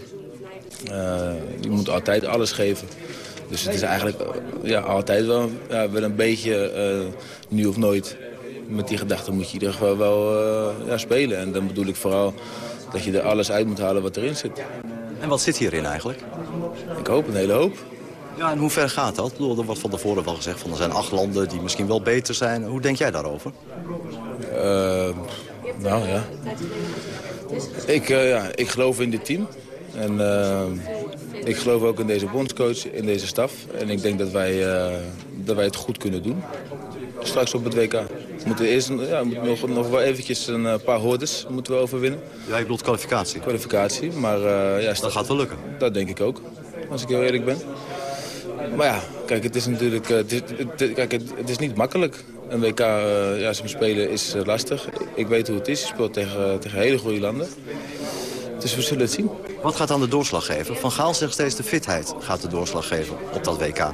Speaker 22: je moet altijd alles geven. Dus het is eigenlijk ja, altijd wel, ja, wel een beetje nu of nooit met die gedachte moet je in ieder geval wel uh, ja, spelen. En dan bedoel ik vooral dat je er alles uit moet halen wat erin zit.
Speaker 20: En wat zit hierin eigenlijk?
Speaker 22: Ik hoop een hele hoop.
Speaker 20: Ja, en hoe ver gaat dat? Ik bedoel, er wordt van tevoren wel gezegd van er zijn acht landen die misschien wel beter zijn. Hoe denk jij daarover?
Speaker 22: Nou ja. Ik, uh, ja. ik geloof in dit team. En ik geloof ook in deze bondscoach, in deze staf. En ik denk dat wij, dat wij het goed kunnen doen. Straks op het WK. We moeten eerst ja, we moeten nog, nog wel eventjes een paar hordes moeten we overwinnen.
Speaker 20: Ja, je bedoelt kwalificatie?
Speaker 22: Kwalificatie, maar... Ja,
Speaker 20: dat gaat wel lukken?
Speaker 22: Dat denk ik ook, als ik heel eerlijk ben. Maar ja, kijk, het is natuurlijk het is, het, kijk, het, het, is niet makkelijk. Een WK uh, ja, zo'n spelen is uh, lastig. Ik weet hoe het is. Je speelt tegen, tegen hele goede landen. Dus we zullen het zien.
Speaker 20: Wat gaat dan de doorslag geven? Van Gaal zegt steeds de fitheid gaat de doorslag geven op dat WK.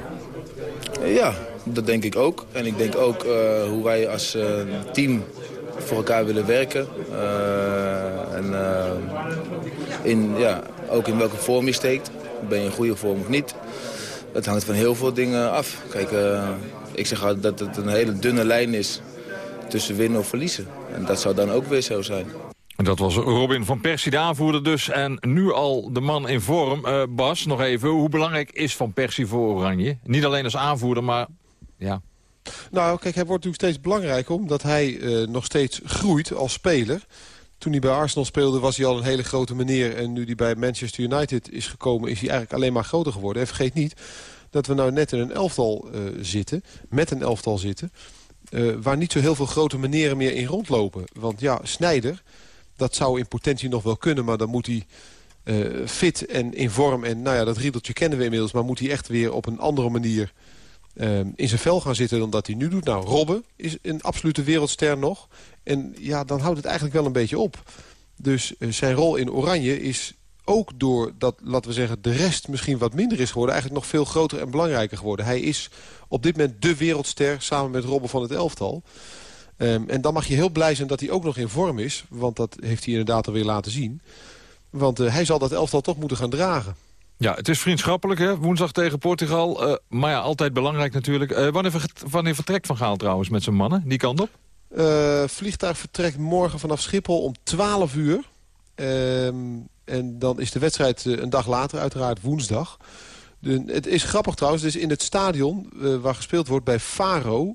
Speaker 22: Ja, dat denk ik ook. En ik denk ook uh, hoe wij als uh, team voor elkaar willen werken. Uh, en in, ja, ook in welke vorm je steekt. Ben je in goede vorm of niet. Het hangt van heel veel dingen af. Kijk, ik zeg altijd dat het een hele dunne lijn is tussen winnen of verliezen. En dat zou dan ook weer zo zijn.
Speaker 7: Dat was Robin van Persie, de aanvoerder dus. En nu al de man in vorm. Uh, Bas, nog even. Hoe belangrijk is Van Persie voor Oranje? Niet alleen als aanvoerder, maar ja...
Speaker 21: Nou, kijk, hij wordt natuurlijk steeds belangrijker... omdat hij uh, nog steeds groeit als speler. Toen hij bij Arsenal speelde was hij al een hele grote meneer. En nu hij bij Manchester United is gekomen... is hij eigenlijk alleen maar groter geworden. En vergeet niet dat we nou net in een elftal uh, zitten. Met een elftal zitten. Uh, waar niet zo heel veel grote meneren meer in rondlopen. Want ja, Snijder... Dat zou in potentie nog wel kunnen, maar dan moet hij uh, fit en in vorm. En nou ja, dat riedeltje kennen we inmiddels. Maar moet hij echt weer op een andere manier ehm, in zijn vel gaan zitten dan dat hij nu doet. Nou, Robben is een absolute wereldster nog. En ja, dan houdt het eigenlijk wel een beetje op. Dus eh, zijn rol in Oranje is ook door dat, laten we zeggen, de rest misschien wat minder is geworden... eigenlijk nog veel groter en belangrijker geworden. Hij is op dit moment de wereldster samen met Robben van het elftal. Ehm, en dan mag je heel blij zijn dat hij ook nog in vorm is. Want dat heeft hij inderdaad alweer laten zien. Want eh, hij zal dat elftal toch moeten gaan dragen.
Speaker 7: Ja, het is vriendschappelijk, hè? woensdag tegen Portugal. Eh, maar ja, altijd belangrijk natuurlijk. Eh, wanneer, ver- wanneer vertrekt Van Gaal trouwens met zijn mannen? Die kant op?
Speaker 21: Vliegtuig vertrekt morgen vanaf Schiphol om 12 uur. En dan is de wedstrijd eh, een dag later, uiteraard woensdag. De, het is grappig trouwens, dus in het stadion eh, waar gespeeld wordt bij Faro...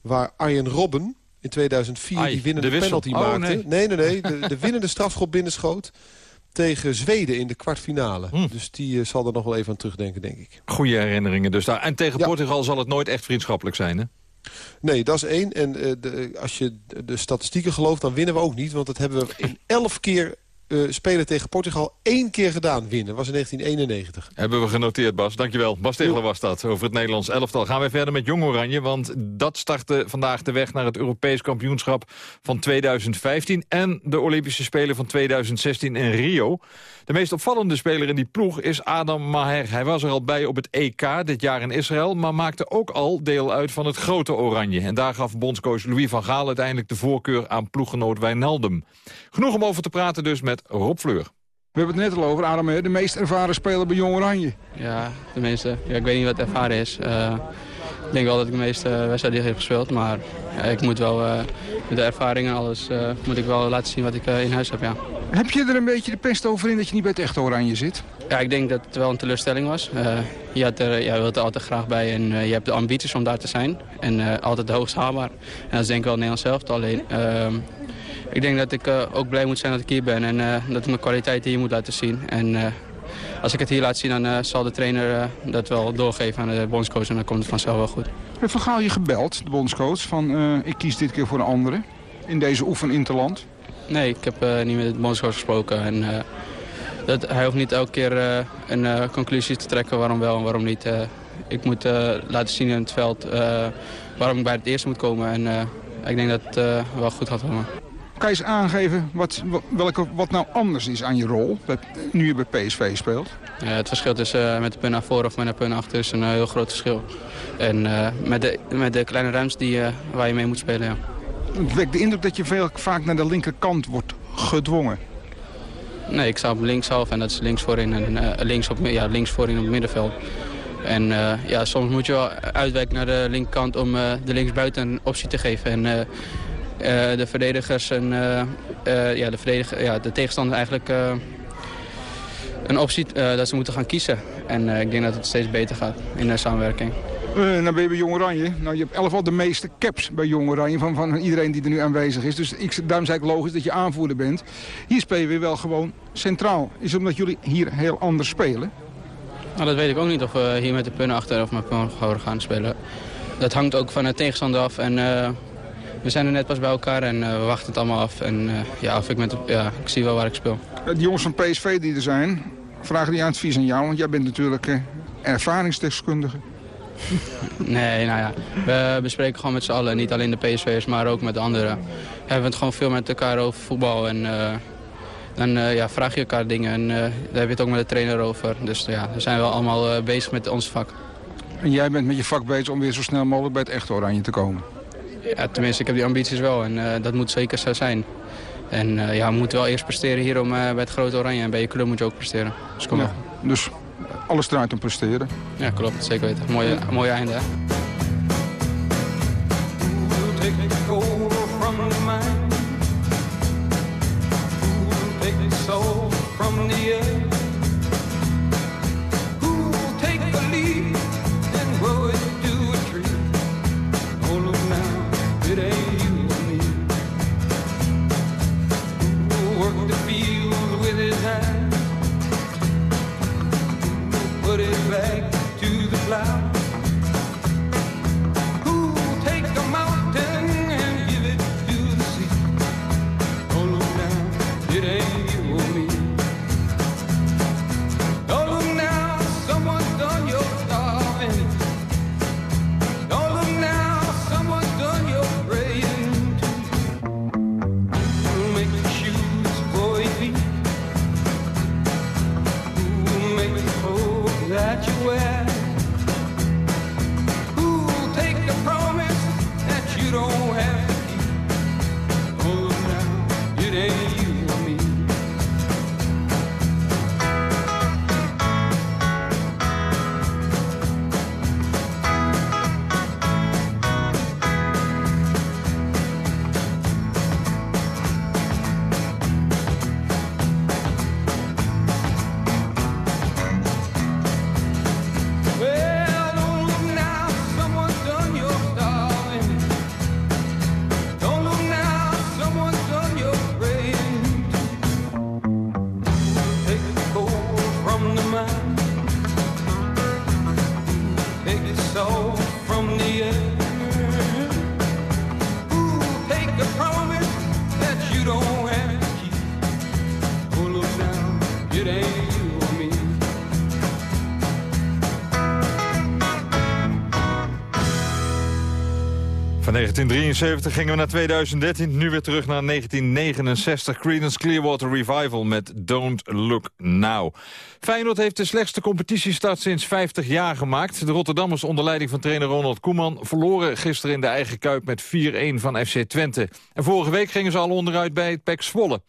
Speaker 21: waar Arjen Robben in 2004
Speaker 7: Ai,
Speaker 21: die winnende
Speaker 7: de
Speaker 21: penalty
Speaker 7: Oh,
Speaker 21: maakte.
Speaker 7: nee.
Speaker 21: nee, nee, nee. De, de winnende strafschop binnenschoot tegen Zweden in de kwartfinale.
Speaker 7: Hm.
Speaker 21: Dus die eh, zal er nog wel even aan terugdenken, denk ik.
Speaker 7: Goede herinneringen dus daar. En tegen
Speaker 21: Ja.
Speaker 7: Portugal zal het nooit echt vriendschappelijk zijn, hè?
Speaker 21: Nee, dat is één. En de, als je de, de statistieken gelooft, dan winnen we ook niet. Want dat hebben we in elf keer eh, spelen tegen Portugal één keer gedaan winnen. Was in 1991.
Speaker 7: Hebben we genoteerd, Bas. Dankjewel. Bas Tegeler was dat, over het Nederlands elftal. Gaan we verder met Jong Oranje, want dat startte vandaag de weg... naar het Europees kampioenschap van 2015... en de Olympische Spelen van 2016 in Rio. De meest opvallende speler in die ploeg is Adam Maher. Hij was er al bij op het EK dit jaar in Israël... maar maakte ook al deel uit van het grote Oranje. En daar gaf bondscoach Louis van Gaal uiteindelijk de voorkeur... aan ploeggenoot Wijnaldum. Genoeg om over te praten dus met Rob Fleur.
Speaker 23: We hebben het net al over Adam, de meest ervaren speler bij Jong Oranje.
Speaker 24: Ja, tenminste. Ja, ik weet niet wat ervaren is. Eh, ik denk wel dat ik de meeste eh, wedstrijden heb gespeeld. Maar ja, ik moet wel eh, met de ervaring en alles moet ik wel laten zien wat ik in huis heb. Ja.
Speaker 23: Heb je er een beetje de pest over in dat je niet bij het echte Oranje zit?
Speaker 24: ja, ik denk dat het wel een teleurstelling was. Je, had er, ja, je wilt er altijd graag bij en je hebt de ambities om daar te zijn. En altijd de hoogst haalbaar. En dat is denk ik wel Nederlands zelf. Alleen, ehm, ik denk dat ik eh, ook blij moet zijn dat ik hier ben. En eh, dat ik mijn kwaliteiten hier moet laten zien. En eh, als ik het hier laat zien, dan zal de trainer dat wel doorgeven aan de bondscoach. En dan komt het vanzelf wel goed.
Speaker 23: Heeft Van Gaal je gebeld, de bondscoach, van ik kies dit keer voor een andere in deze oefen interland?
Speaker 24: Nee, ik heb niet met de bondscoach gesproken. En, dat, hij hoeft niet elke keer een conclusie te trekken waarom wel en waarom niet. Ik moet laten zien in het veld waarom ik bij het eerste moet komen. En ik denk dat het wel goed gaat komen.
Speaker 23: Kan je eens aangeven wat, welke, wat nou anders is aan je rol, nu je bij PSV speelt?
Speaker 24: Ja, het verschil tussen eh, met de punt naar voren of met de punt naar achter is een eh, heel groot verschil. En eh, met, de, met de kleine ruimtes die, waar je mee moet spelen, ja.
Speaker 23: Het wekt de indruk dat je veel, vaak naar de linkerkant wordt gedwongen.
Speaker 24: Nee, ik sta op linkshalf en dat is links voorin en links, op, ja, links voorin op het middenveld. En ja, soms moet je wel uitwijken naar de linkerkant om de linksbuiten een optie te geven. En de verdedigers en eh, eh, ja, de, verdediger, ja, de tegenstander eigenlijk eh, een optie eh, dat ze moeten gaan kiezen. En eh, ik denk dat het steeds beter gaat in de samenwerking.
Speaker 23: Eh nou ben je bij Jong Oranje. Nou, je hebt elf al de meeste caps bij Jong Oranje van, van iedereen die er nu aanwezig is. Dus ik, daarom zei ik logisch dat je aanvoerder bent. Hier speel je weer wel gewoon centraal. Is het omdat jullie hier heel anders spelen?
Speaker 24: Nou, dat weet ik ook niet of we hier met de punnen achter of met punnen voor gaan spelen. Dat hangt ook van de tegenstander af. En, eh, we zijn er net pas bij elkaar en eh, we wachten het allemaal af. En eh, ja, of ik, met, ja, ik zie wel waar ik speel.
Speaker 23: Eh, De jongens van PSV die er zijn, vragen die advies aan jou. Want jij bent natuurlijk ervaringsdeskundige.
Speaker 24: Nee, nou ja, we bespreken gewoon met z'n allen. Niet alleen de PSV'ers, maar ook met de anderen. We hebben het gewoon veel met elkaar over voetbal. En dan ja, vraag je elkaar dingen. En daar heb je het ook met de trainer over. Dus ja, we zijn wel allemaal bezig met ons vak.
Speaker 23: En jij bent met je vak bezig om weer zo snel mogelijk bij het echte Oranje te komen.
Speaker 24: Ja, tenminste, ik heb die ambities wel en eh, dat moet zeker zo zijn. En eh, ja, we moeten wel eerst presteren hier om, eh, bij het grote Oranje. En bij je club moet je ook presteren. Dus kom
Speaker 23: Ja,
Speaker 24: op.
Speaker 23: dus alles eruit om presteren.
Speaker 24: Ja, klopt. Zeker weten. Mooie, mooie einde, hè?
Speaker 7: 1973 gingen we naar 2013, nu weer terug naar 1969. Creedence Clearwater Revival met Don't Look Now. Feyenoord heeft de slechtste competitiestart sinds 50 jaar gemaakt. De Rotterdammers onder leiding van trainer Ronald Koeman... verloren gisteren in de eigen kuip met 4-1 van FC Twente. En vorige week gingen ze al onderuit bij het PEC Zwolle.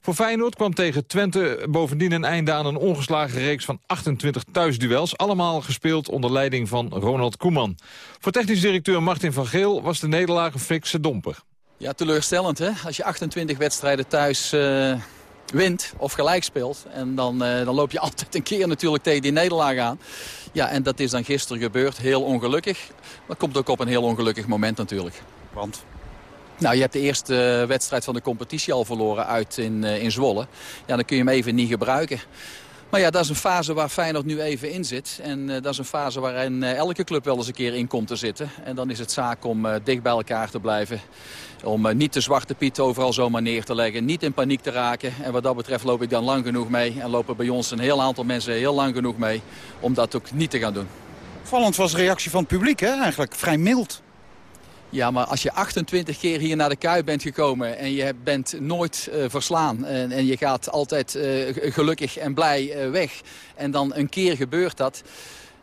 Speaker 7: Voor Feyenoord kwam tegen Twente bovendien een einde aan een ongeslagen reeks van 28 thuisduels. Allemaal gespeeld onder leiding van Ronald Koeman. Voor technisch directeur Martin van Geel was de nederlaag een fikse domper.
Speaker 25: Ja, teleurstellend hè. Als je 28 wedstrijden thuis uh, wint of gelijk speelt. En dan, uh, dan loop je altijd een keer natuurlijk tegen die nederlaag aan. Ja, en dat is dan gisteren gebeurd. Heel ongelukkig. Maar komt ook op een heel ongelukkig moment natuurlijk.
Speaker 26: Want?
Speaker 25: Nou, je hebt de eerste wedstrijd van de competitie al verloren uit in, uh, in Zwolle. Ja, dan kun je hem even niet gebruiken. Maar ja, dat is een fase waar Feyenoord nu even in zit. En uh, dat is een fase waarin elke club wel eens een keer in komt te zitten. En dan is het zaak om dicht bij elkaar te blijven. Om niet de zwarte piet overal zomaar neer te leggen. Niet in paniek te raken. En wat dat betreft loop ik dan lang genoeg mee. En lopen bij ons een heel aantal mensen heel lang genoeg mee. Om dat ook niet te gaan doen.
Speaker 26: Vallend was de reactie van het publiek, hè? Eigenlijk vrij mild.
Speaker 25: Ja, maar als je 28 keer hier naar de Kuip bent gekomen en je bent nooit uh, verslaan... En, en, je gaat altijd uh, gelukkig en blij uh, weg en dan een keer gebeurt dat...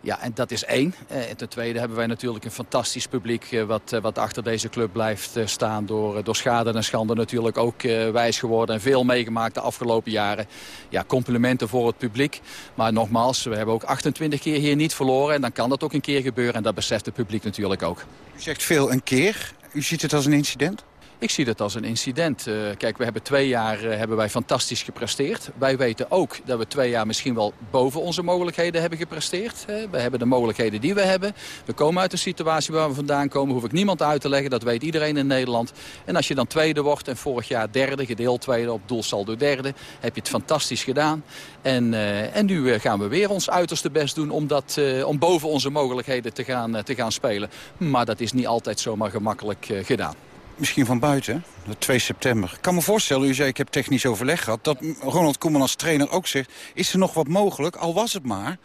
Speaker 25: Ja, en dat is één. En ten tweede hebben wij natuurlijk een fantastisch publiek... wat, wat achter deze club blijft staan. Door, door schade en schande natuurlijk ook wijs geworden. En veel meegemaakt de afgelopen jaren. Ja, complimenten voor het publiek. Maar nogmaals, we hebben ook 28 keer hier niet verloren. En dan kan dat ook een keer gebeuren. En dat beseft het publiek natuurlijk ook.
Speaker 26: U zegt veel een keer. U ziet het als een incident?
Speaker 25: Ik zie het als een incident. Uh, kijk, we hebben twee jaar uh, hebben wij fantastisch gepresteerd. Wij weten ook dat we twee jaar misschien wel boven onze mogelijkheden hebben gepresteerd. We hebben de mogelijkheden die we hebben. We komen uit een situatie waar we vandaan komen. Hoef ik niemand uit te leggen. Dat weet iedereen in Nederland. En als je dan tweede wordt en vorig jaar derde, gedeeld tweede, op doelsaldo derde, heb je het fantastisch gedaan. En, en nu gaan we weer ons uiterste best doen om, dat, om boven onze mogelijkheden te gaan, te gaan spelen. Maar dat is niet altijd zomaar gemakkelijk gedaan
Speaker 26: misschien van buiten, 2 september. Ik kan me voorstellen, u zei ik heb technisch overleg gehad... dat Ronald Koeman als trainer ook zegt... is er nog wat mogelijk, al was het maar...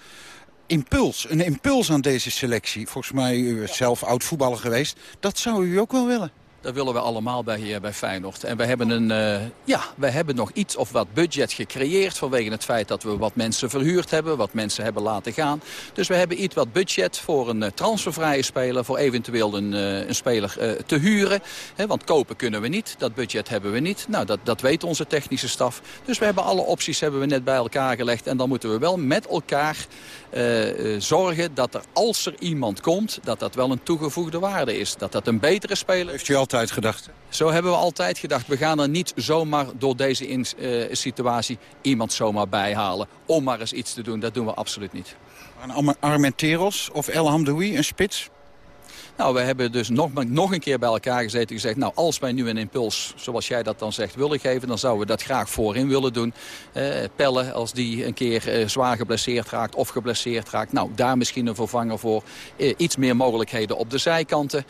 Speaker 26: impuls, een impuls aan deze selectie. Volgens mij, u zelf oud-voetballer geweest. Dat zou u ook wel willen.
Speaker 25: Dat willen we allemaal bij, bij Feyenoord. En we hebben, een, uh, ja, we hebben nog iets of wat budget gecreëerd... vanwege het feit dat we wat mensen verhuurd hebben, wat mensen hebben laten gaan. Dus we hebben iets wat budget voor een uh, transfervrije speler... voor eventueel een, een speler te huren. Want kopen kunnen we niet, dat budget hebben we niet. Nou, dat, dat weet onze technische staf. Dus we hebben alle opties hebben we net bij elkaar gelegd. En dan moeten we wel met elkaar zorgen dat er, als er iemand komt... dat dat wel een toegevoegde waarde is. Dat dat een betere speler...
Speaker 26: Heeft u altijd gedacht?
Speaker 25: Zo hebben we altijd gedacht. We gaan er niet zomaar door deze in, uh, situatie iemand zomaar bijhalen. Om maar eens iets te doen. Dat doen we absoluut niet.
Speaker 26: Een Armenteros of El Hamdoui, een spits?
Speaker 25: Nou, we hebben dus nog, nog een keer bij elkaar gezeten en gezegd... nou, als wij nu een impuls, zoals jij dat dan zegt, willen geven... dan zouden we dat graag voorin willen doen. Uh, Pelle, als die een keer uh, zwaar geblesseerd raakt of geblesseerd raakt... nou, daar misschien een vervanger voor. Uh, iets meer mogelijkheden op de zijkanten.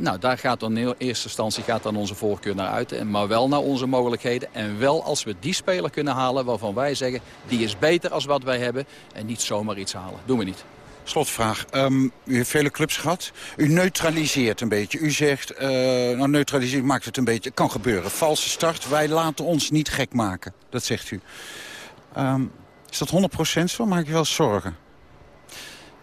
Speaker 25: nou, daar gaat dan in eerste instantie gaat dan onze voorkeur naar uit. Maar wel naar onze mogelijkheden. En wel als we die speler kunnen halen waarvan wij zeggen... die is beter als wat wij hebben. En niet zomaar iets halen. Doen we niet.
Speaker 26: Slotvraag. Um, u heeft vele clubs gehad. U neutraliseert een beetje. U zegt, uh, nou neutraliseert maakt het een beetje, kan gebeuren. Valse start, wij laten ons niet gek maken. Dat zegt u. Um, is dat 100% zo? Maak je wel zorgen?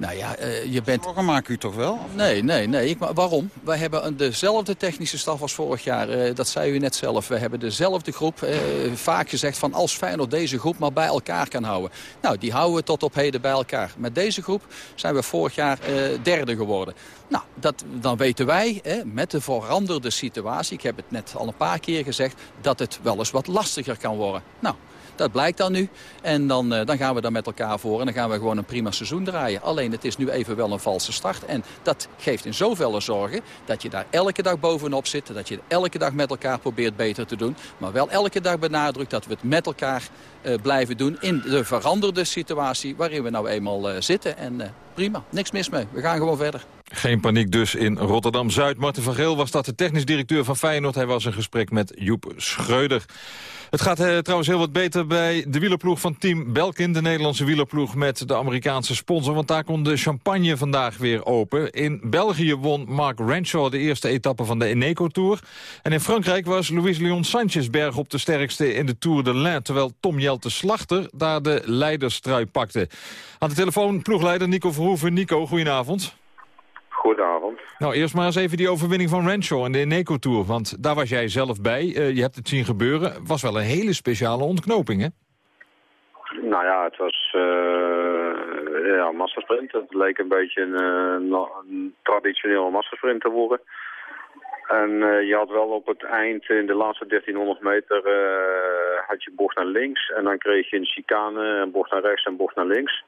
Speaker 25: Nou ja, uh, je bent...
Speaker 26: Zorgen maak u toch wel?
Speaker 25: Nee, nee, nee. Ik, waarom? Wij hebben dezelfde technische staf als vorig jaar. Uh, dat zei u net zelf. We hebben dezelfde groep. Uh, vaak gezegd van als Feyenoord deze groep maar bij elkaar kan houden. Nou, die houden we tot op heden bij elkaar. Met deze groep zijn we vorig jaar derde geworden. Nou, dat, dan weten wij, met de veranderde situatie... ik heb het net al een paar keer gezegd... dat het wel eens wat lastiger kan worden. Nou, dat blijkt dan nu. En dan, uh, dan gaan we daar met elkaar voor. En dan gaan we gewoon een prima seizoen draaien. Alleen het is nu even wel een valse start. En dat geeft in zoveel zorgen dat je daar elke dag bovenop zit. Dat je elke dag met elkaar probeert beter te doen. Maar wel elke dag benadrukt dat we het met elkaar uh, blijven doen. In de veranderde situatie waarin we nou eenmaal uh, zitten. En prima, niks mis mee. We gaan gewoon verder.
Speaker 7: Geen paniek dus in Rotterdam-Zuid. Martin van Geel was dat de technisch directeur van Feyenoord. Hij was in gesprek met Joep Schreuder. Het gaat eh, trouwens heel wat beter bij de wielerploeg van Team Belkin. De Nederlandse wielerploeg met de Amerikaanse sponsor. Want daar kon de champagne vandaag weer open. In België won Mark Renshaw de eerste etappe van de Eneco Tour. En in Frankrijk was Luis Leon Sanchez berg op de sterkste in de Tour de l'Ain. Terwijl Tom Jelte Slachter daar de leiderstrui pakte. Aan de telefoon ploegleider Nico Verhoeven. Nico, goedenavond.
Speaker 27: Goedenavond.
Speaker 7: Nou, eerst maar eens even die overwinning van Renshaw in de Eneco Tour. Want daar was jij zelf bij. Eh, je hebt het zien gebeuren. was wel een hele speciale ontknoping, hè?
Speaker 27: Nou ja, het was uh, ja, massasprint. Het leek een beetje een, uh, een traditionele massasprint te worden. En uh, je had wel op het eind, in de laatste 1300 meter, had je bocht naar links. En dan kreeg je een chicane, een bocht naar rechts en bocht naar links.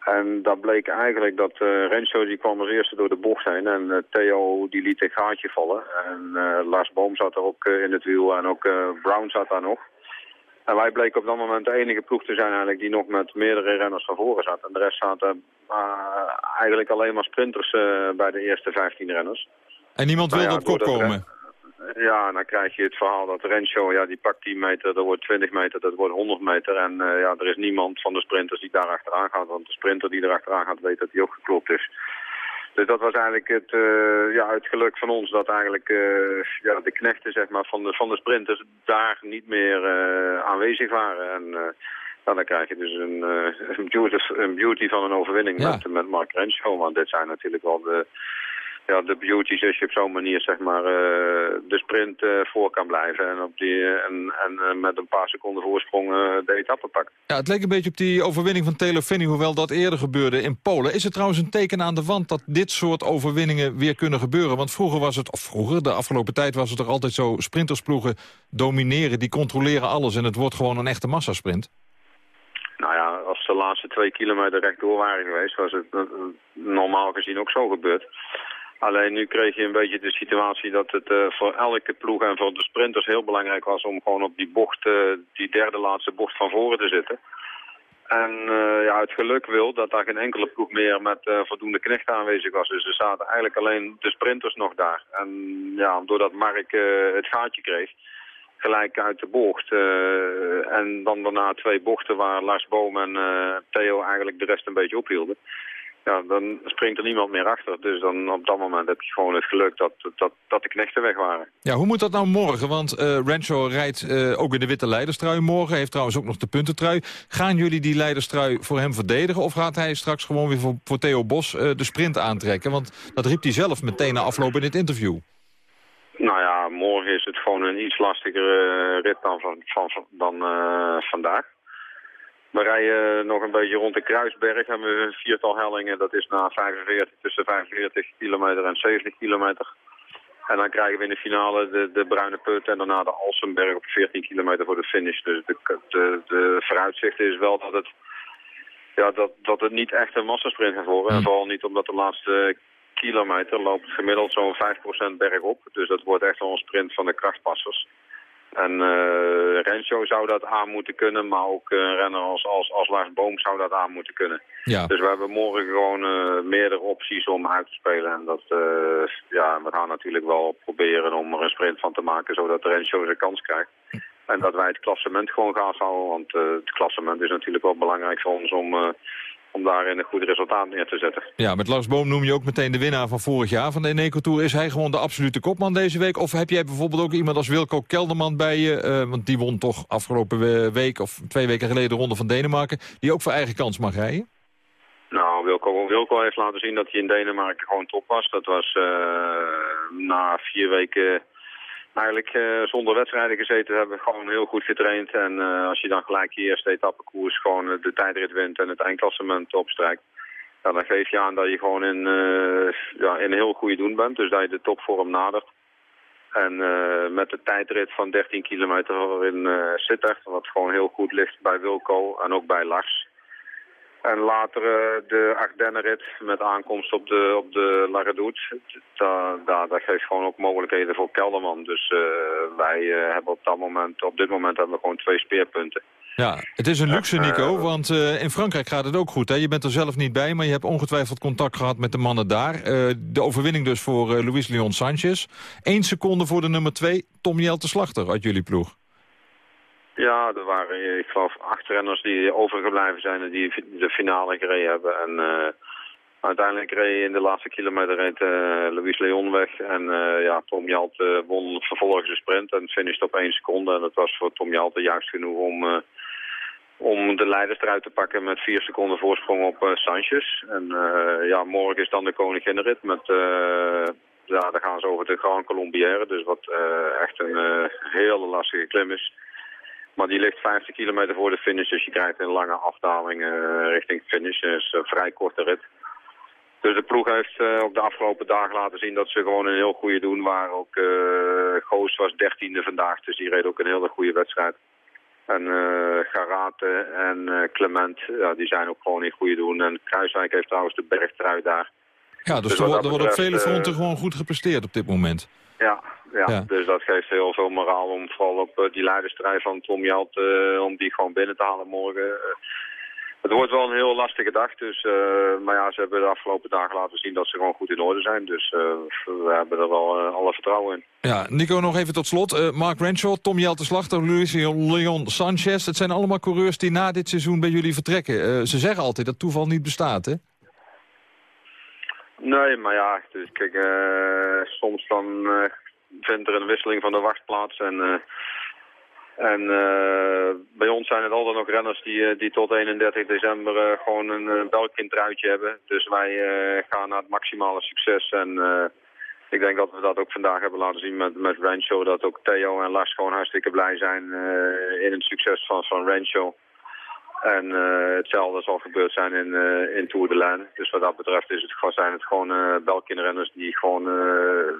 Speaker 27: En dat bleek eigenlijk dat uh, Renzo die kwam als eerste door de bocht heen. En uh, Theo die liet een gaatje vallen. En uh, Lars Boom zat er ook in het wiel en ook Brown zat daar nog. En wij bleken op dat moment de enige ploeg te zijn eigenlijk die nog met meerdere renners van voren zat. En de rest zaten eigenlijk alleen maar sprinters bij de eerste 15 renners.
Speaker 7: En niemand wilde
Speaker 27: Nou ja,
Speaker 7: op kop komen?
Speaker 27: Ja, dan krijg je het verhaal dat Renshaw, ja, die pakt 10 meter, dat wordt 20 meter, dat wordt 100 meter. En eh, ja, er is niemand van de sprinters die daar achteraan gaat. Want de sprinter die er achteraan gaat weet dat hij ook geklopt is. Dus dat was eigenlijk het, eh, ja, het geluk van ons dat eigenlijk eh, ja, de knechten zeg maar, van, de, van de sprinters daar niet meer aanwezig waren. En dan krijg je dus een, een, beauty, een beauty van een overwinning
Speaker 7: Ja.
Speaker 27: met, met Mark Renshaw. Want dit zijn natuurlijk wel de, ja, de beauties als je op zo'n manier zeg maar, eh, de sprint eh, voor kan blijven. En, op die, en, en eh, met een paar seconden voorsprong de etappe pakt.
Speaker 7: Ja, het leek een beetje op die overwinning van Finney, hoewel dat eerder gebeurde in Polen. Is het trouwens een teken aan de wand dat dit soort overwinningen weer kunnen gebeuren? Want vroeger was het, of vroeger, de afgelopen tijd was het toch altijd zo... sprintersploegen domineren, die controleren alles en het wordt gewoon een echte massasprint.
Speaker 27: Nou ja, als de laatste twee kilometer rechtdoor waren geweest, was het normaal gezien ook zo gebeurd. Alleen nu kreeg je een beetje de situatie dat het eh, voor elke ploeg en voor de sprinters heel belangrijk was om gewoon op die bocht, eh, die derde laatste bocht van voren te zitten. En eh, ja, het geluk wil dat daar geen enkele ploeg meer met voldoende knechten aanwezig was. Dus er zaten eigenlijk alleen de sprinters nog daar. En ja, doordat Mark het gaatje kreeg, gelijk uit de bocht. en dan daarna twee bochten waar Lars Boom en Theo eigenlijk de rest een beetje ophielden. Ja, dan springt er niemand meer achter. Dus dan op dat moment heb je gewoon het geluk dat, dat, dat de knechten weg waren.
Speaker 7: Ja, hoe moet dat nou morgen? Want eh Rancho rijdt eh, ook in de witte leiderstrui morgen. Heeft trouwens ook nog de puntentrui. Gaan jullie die leiderstrui voor hem verdedigen? Of gaat hij straks gewoon weer voor, voor Theo Bos eh, de sprint aantrekken? Want dat riep hij zelf meteen na afloop in het interview.
Speaker 27: Nou ja, morgen is het gewoon een iets lastigere rit dan, van, van, dan vandaag. We rijden nog een beetje rond de Kruisberg. Hebben we een viertal hellingen. Dat is na 45, tussen 45 kilometer en 70 kilometer. En dan krijgen we in de finale de, de Bruine Put en daarna de Alsenberg op 14 kilometer voor de finish. Dus de, de, de vooruitzicht is wel dat het, ja, dat, dat het niet echt een massasprint gaat worden. En vooral niet omdat de laatste kilometer loopt gemiddeld zo'n 5% bergop. Dus dat wordt echt wel een sprint van de krachtpassers. En uh, Renzo zou dat aan moeten kunnen, maar ook eh, een renner als, als, als Lars Boom zou dat aan moeten kunnen.
Speaker 7: Ja.
Speaker 27: Dus we hebben morgen gewoon eh, meerdere opties om uit te spelen. En dat, ja, we gaan natuurlijk wel proberen om er een sprint van te maken, zodat Renzo zijn kans krijgt. En dat wij het klassement gewoon gaan houden, want het klassement is natuurlijk wel belangrijk voor ons om, om daarin een goed resultaat neer te zetten.
Speaker 7: Ja, met Lars Boom noem je ook meteen de winnaar van vorig jaar van de Eneco Tour. Is hij gewoon de absolute kopman deze week? Of heb jij bijvoorbeeld ook iemand als Wilco Kelderman bij je? eh, want die won toch afgelopen we- week of twee weken geleden de Ronde van Denemarken. Die ook voor eigen kans mag rijden?
Speaker 27: Nou, Wilco, Wilco heeft laten zien dat hij in Denemarken gewoon top was. Dat was eh, na vier weken eigenlijk eh, zonder wedstrijden gezeten hebben. Gewoon heel goed getraind. En eh, als je dan gelijk je eerste etappekoers gewoon eh, de tijdrit wint en het eindklassement opstrijkt. Dan geef je aan dat je gewoon in, ja, in heel goede doen bent. Dus dat je de topvorm nadert. En met de tijdrit van 13 kilometer in Sittard, wat gewoon heel goed ligt bij Wilco en ook bij Lars. En later eh, de Ardennenrit met aankomst op de, op de. Da, da, dat geeft gewoon ook mogelijkheden voor Kelderman. Dus eh, wij eh, hebben op dat moment, op dit moment hebben we gewoon twee speerpunten.
Speaker 7: Ja, het is een luxe, Nico, want in Frankrijk gaat het ook goed. Hè? Je bent er zelf niet bij, maar je hebt ongetwijfeld contact gehad met de mannen daar. De overwinning dus voor Luis Leon Sanchez. Eén seconde voor de nummer twee, Tom Jelte Slachter uit jullie ploeg.
Speaker 27: Ja, er waren, ik geloof, acht renners die overgebleven zijn en die de finale gereden hebben. En eh, uiteindelijk reed in de laatste kilometer reed, eh, Luis Leon weg. En eh, ja, Tom Jelte won vervolgens de sprint en finishte op één seconde. En dat was voor Tom Jelte juist genoeg om, om de leiders eruit te pakken met vier seconden voorsprong op Sanchez. En ja, morgen is dan de koninginnenrit met... ja, daar gaan ze over de Grand Colombière, dus wat echt een hele lastige klim is. Maar die ligt 50 kilometer voor de finish, dus je krijgt een lange afdaling eh, richting finish. Dus een vrij korte rit. Dus de ploeg heeft eh, op de afgelopen dagen laten zien dat ze gewoon een heel goede doen waren. Ook eh Goos was dertiende vandaag, dus die reed ook een hele goede wedstrijd. En eh Garate en eh, Clement, ja, die zijn ook gewoon in goede doen. En Kruiswijk heeft trouwens de bergtrui daar.
Speaker 7: Ja, dus,
Speaker 27: Dus
Speaker 7: er, wordt- er op vele fronten
Speaker 27: eh,
Speaker 7: gewoon goed gepresteerd op dit moment.
Speaker 27: Ja, ja,
Speaker 7: Ja.
Speaker 27: dus dat geeft heel veel moraal om vooral op eh, die leiderstrijd van Tom Jalt, eh, om die gewoon binnen te halen morgen. Eh, het wordt wel een heel lastige dag, dus, maar ja, ze hebben de afgelopen dagen laten zien dat ze gewoon goed in orde zijn. Dus we hebben er wel alle vertrouwen in.
Speaker 7: Ja, Nico, nog even tot slot. Mark Renshaw, Tom Jelte Slachter, Luis Leon Sanchez. Het zijn allemaal coureurs die na dit seizoen bij jullie vertrekken. Ze zeggen altijd dat toeval niet bestaat, hè?
Speaker 27: Nee, maar ja, dus kijk, eh, soms dan eh, vindt er een wisseling van de wacht plaats. En, eh, en bij ons zijn het altijd nog renners die, die tot 31 december gewoon een uh, Belkin-truitje hebben. Dus wij gaan naar het maximale succes. En ik denk dat we dat ook vandaag hebben laten zien met, met Rancho. Dat ook Theo en Lars gewoon hartstikke blij zijn in het succes van, van Rancho. En eh, hetzelfde zal gebeurd zijn in, eh, in Tour de Laine. Dus wat dat betreft is het, gewoon- zijn het gewoon uh, Belkin-renners die gewoon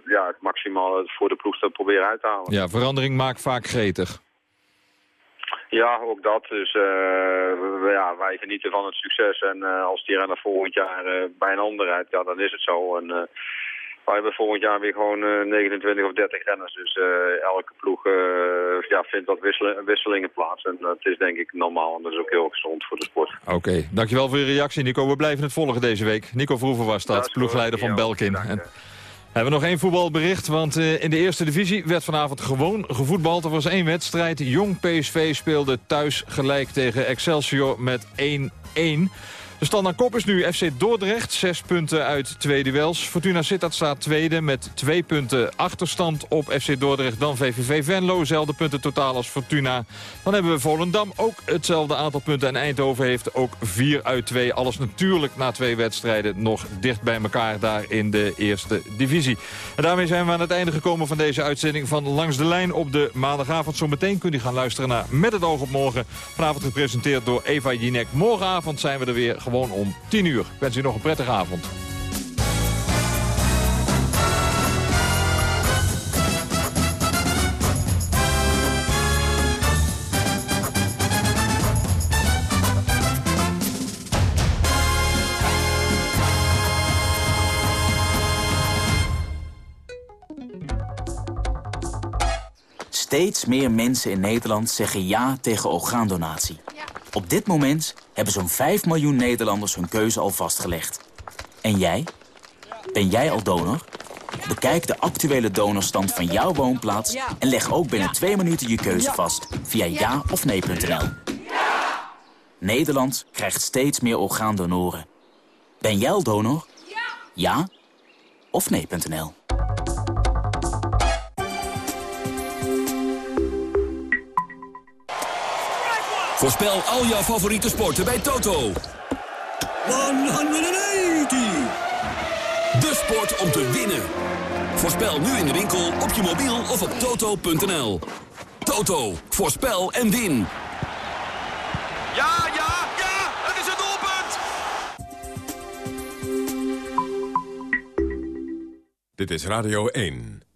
Speaker 27: ja, het maximale voor de ploeg proberen uit te halen.
Speaker 7: Ja, verandering maakt vaak gretig.
Speaker 27: Ja, ook dat. Dus ja, wij genieten van het succes. En als die renner volgend jaar bij een ander rijdt, ja, dan is het zo. En wij hebben volgend jaar weer gewoon eh, 29 of 30 renners. Dus eh, elke ploeg eh, ja, vindt wat wisselen, wisselingen plaats. En dat is denk ik normaal. En dat is ook heel gezond voor de sport.
Speaker 7: Oké, dankjewel voor je reactie, Nico. We blijven het volgen deze week. Nico Vroeven was dat, ploegleider van Belkin. En we hebben nog één voetbalbericht, want eh, in de eerste divisie werd vanavond gewoon gevoetbald. Er was één wedstrijd. Jong PSV speelde thuis gelijk tegen Excelsior met 1-1. De stand aan kop is nu FC Dordrecht, zes punten uit twee duels. Fortuna Sittard staat tweede met twee punten achterstand op FC Dordrecht. Dan VVV Venlo, zelfde punten totaal als Fortuna. Dan hebben we Volendam, ook hetzelfde aantal punten. En Eindhoven heeft ook vier uit twee. Alles natuurlijk na twee wedstrijden nog dicht bij elkaar daar in de eerste divisie. En daarmee zijn we aan het einde gekomen van deze uitzending van Langs de Lijn op de maandagavond. Zometeen kunt u gaan luisteren naar Met het oog op morgen. Vanavond gepresenteerd door Eva Jinek. Morgenavond zijn we er weer gewoon om 10 uur. Ik wens u nog een prettige avond.
Speaker 28: Steeds meer mensen in Nederland zeggen ja tegen orgaandonatie. Op dit moment hebben zo'n 5 miljoen Nederlanders hun keuze al vastgelegd. En jij? Ben jij al donor? Bekijk de actuele donorstand van jouw woonplaats... en leg ook binnen twee minuten je keuze vast via ja of nee.nl. Nederland krijgt steeds meer orgaandonoren. Ben jij al donor? Ja of nee.nl.
Speaker 29: Voorspel al jouw favoriete sporten bij Toto. 180! De sport om te winnen. Voorspel nu in de winkel, op je mobiel of op toto.nl. Toto, voorspel en win.
Speaker 16: Ja, ja, ja! Het is een doelpunt!
Speaker 6: Dit is Radio 1.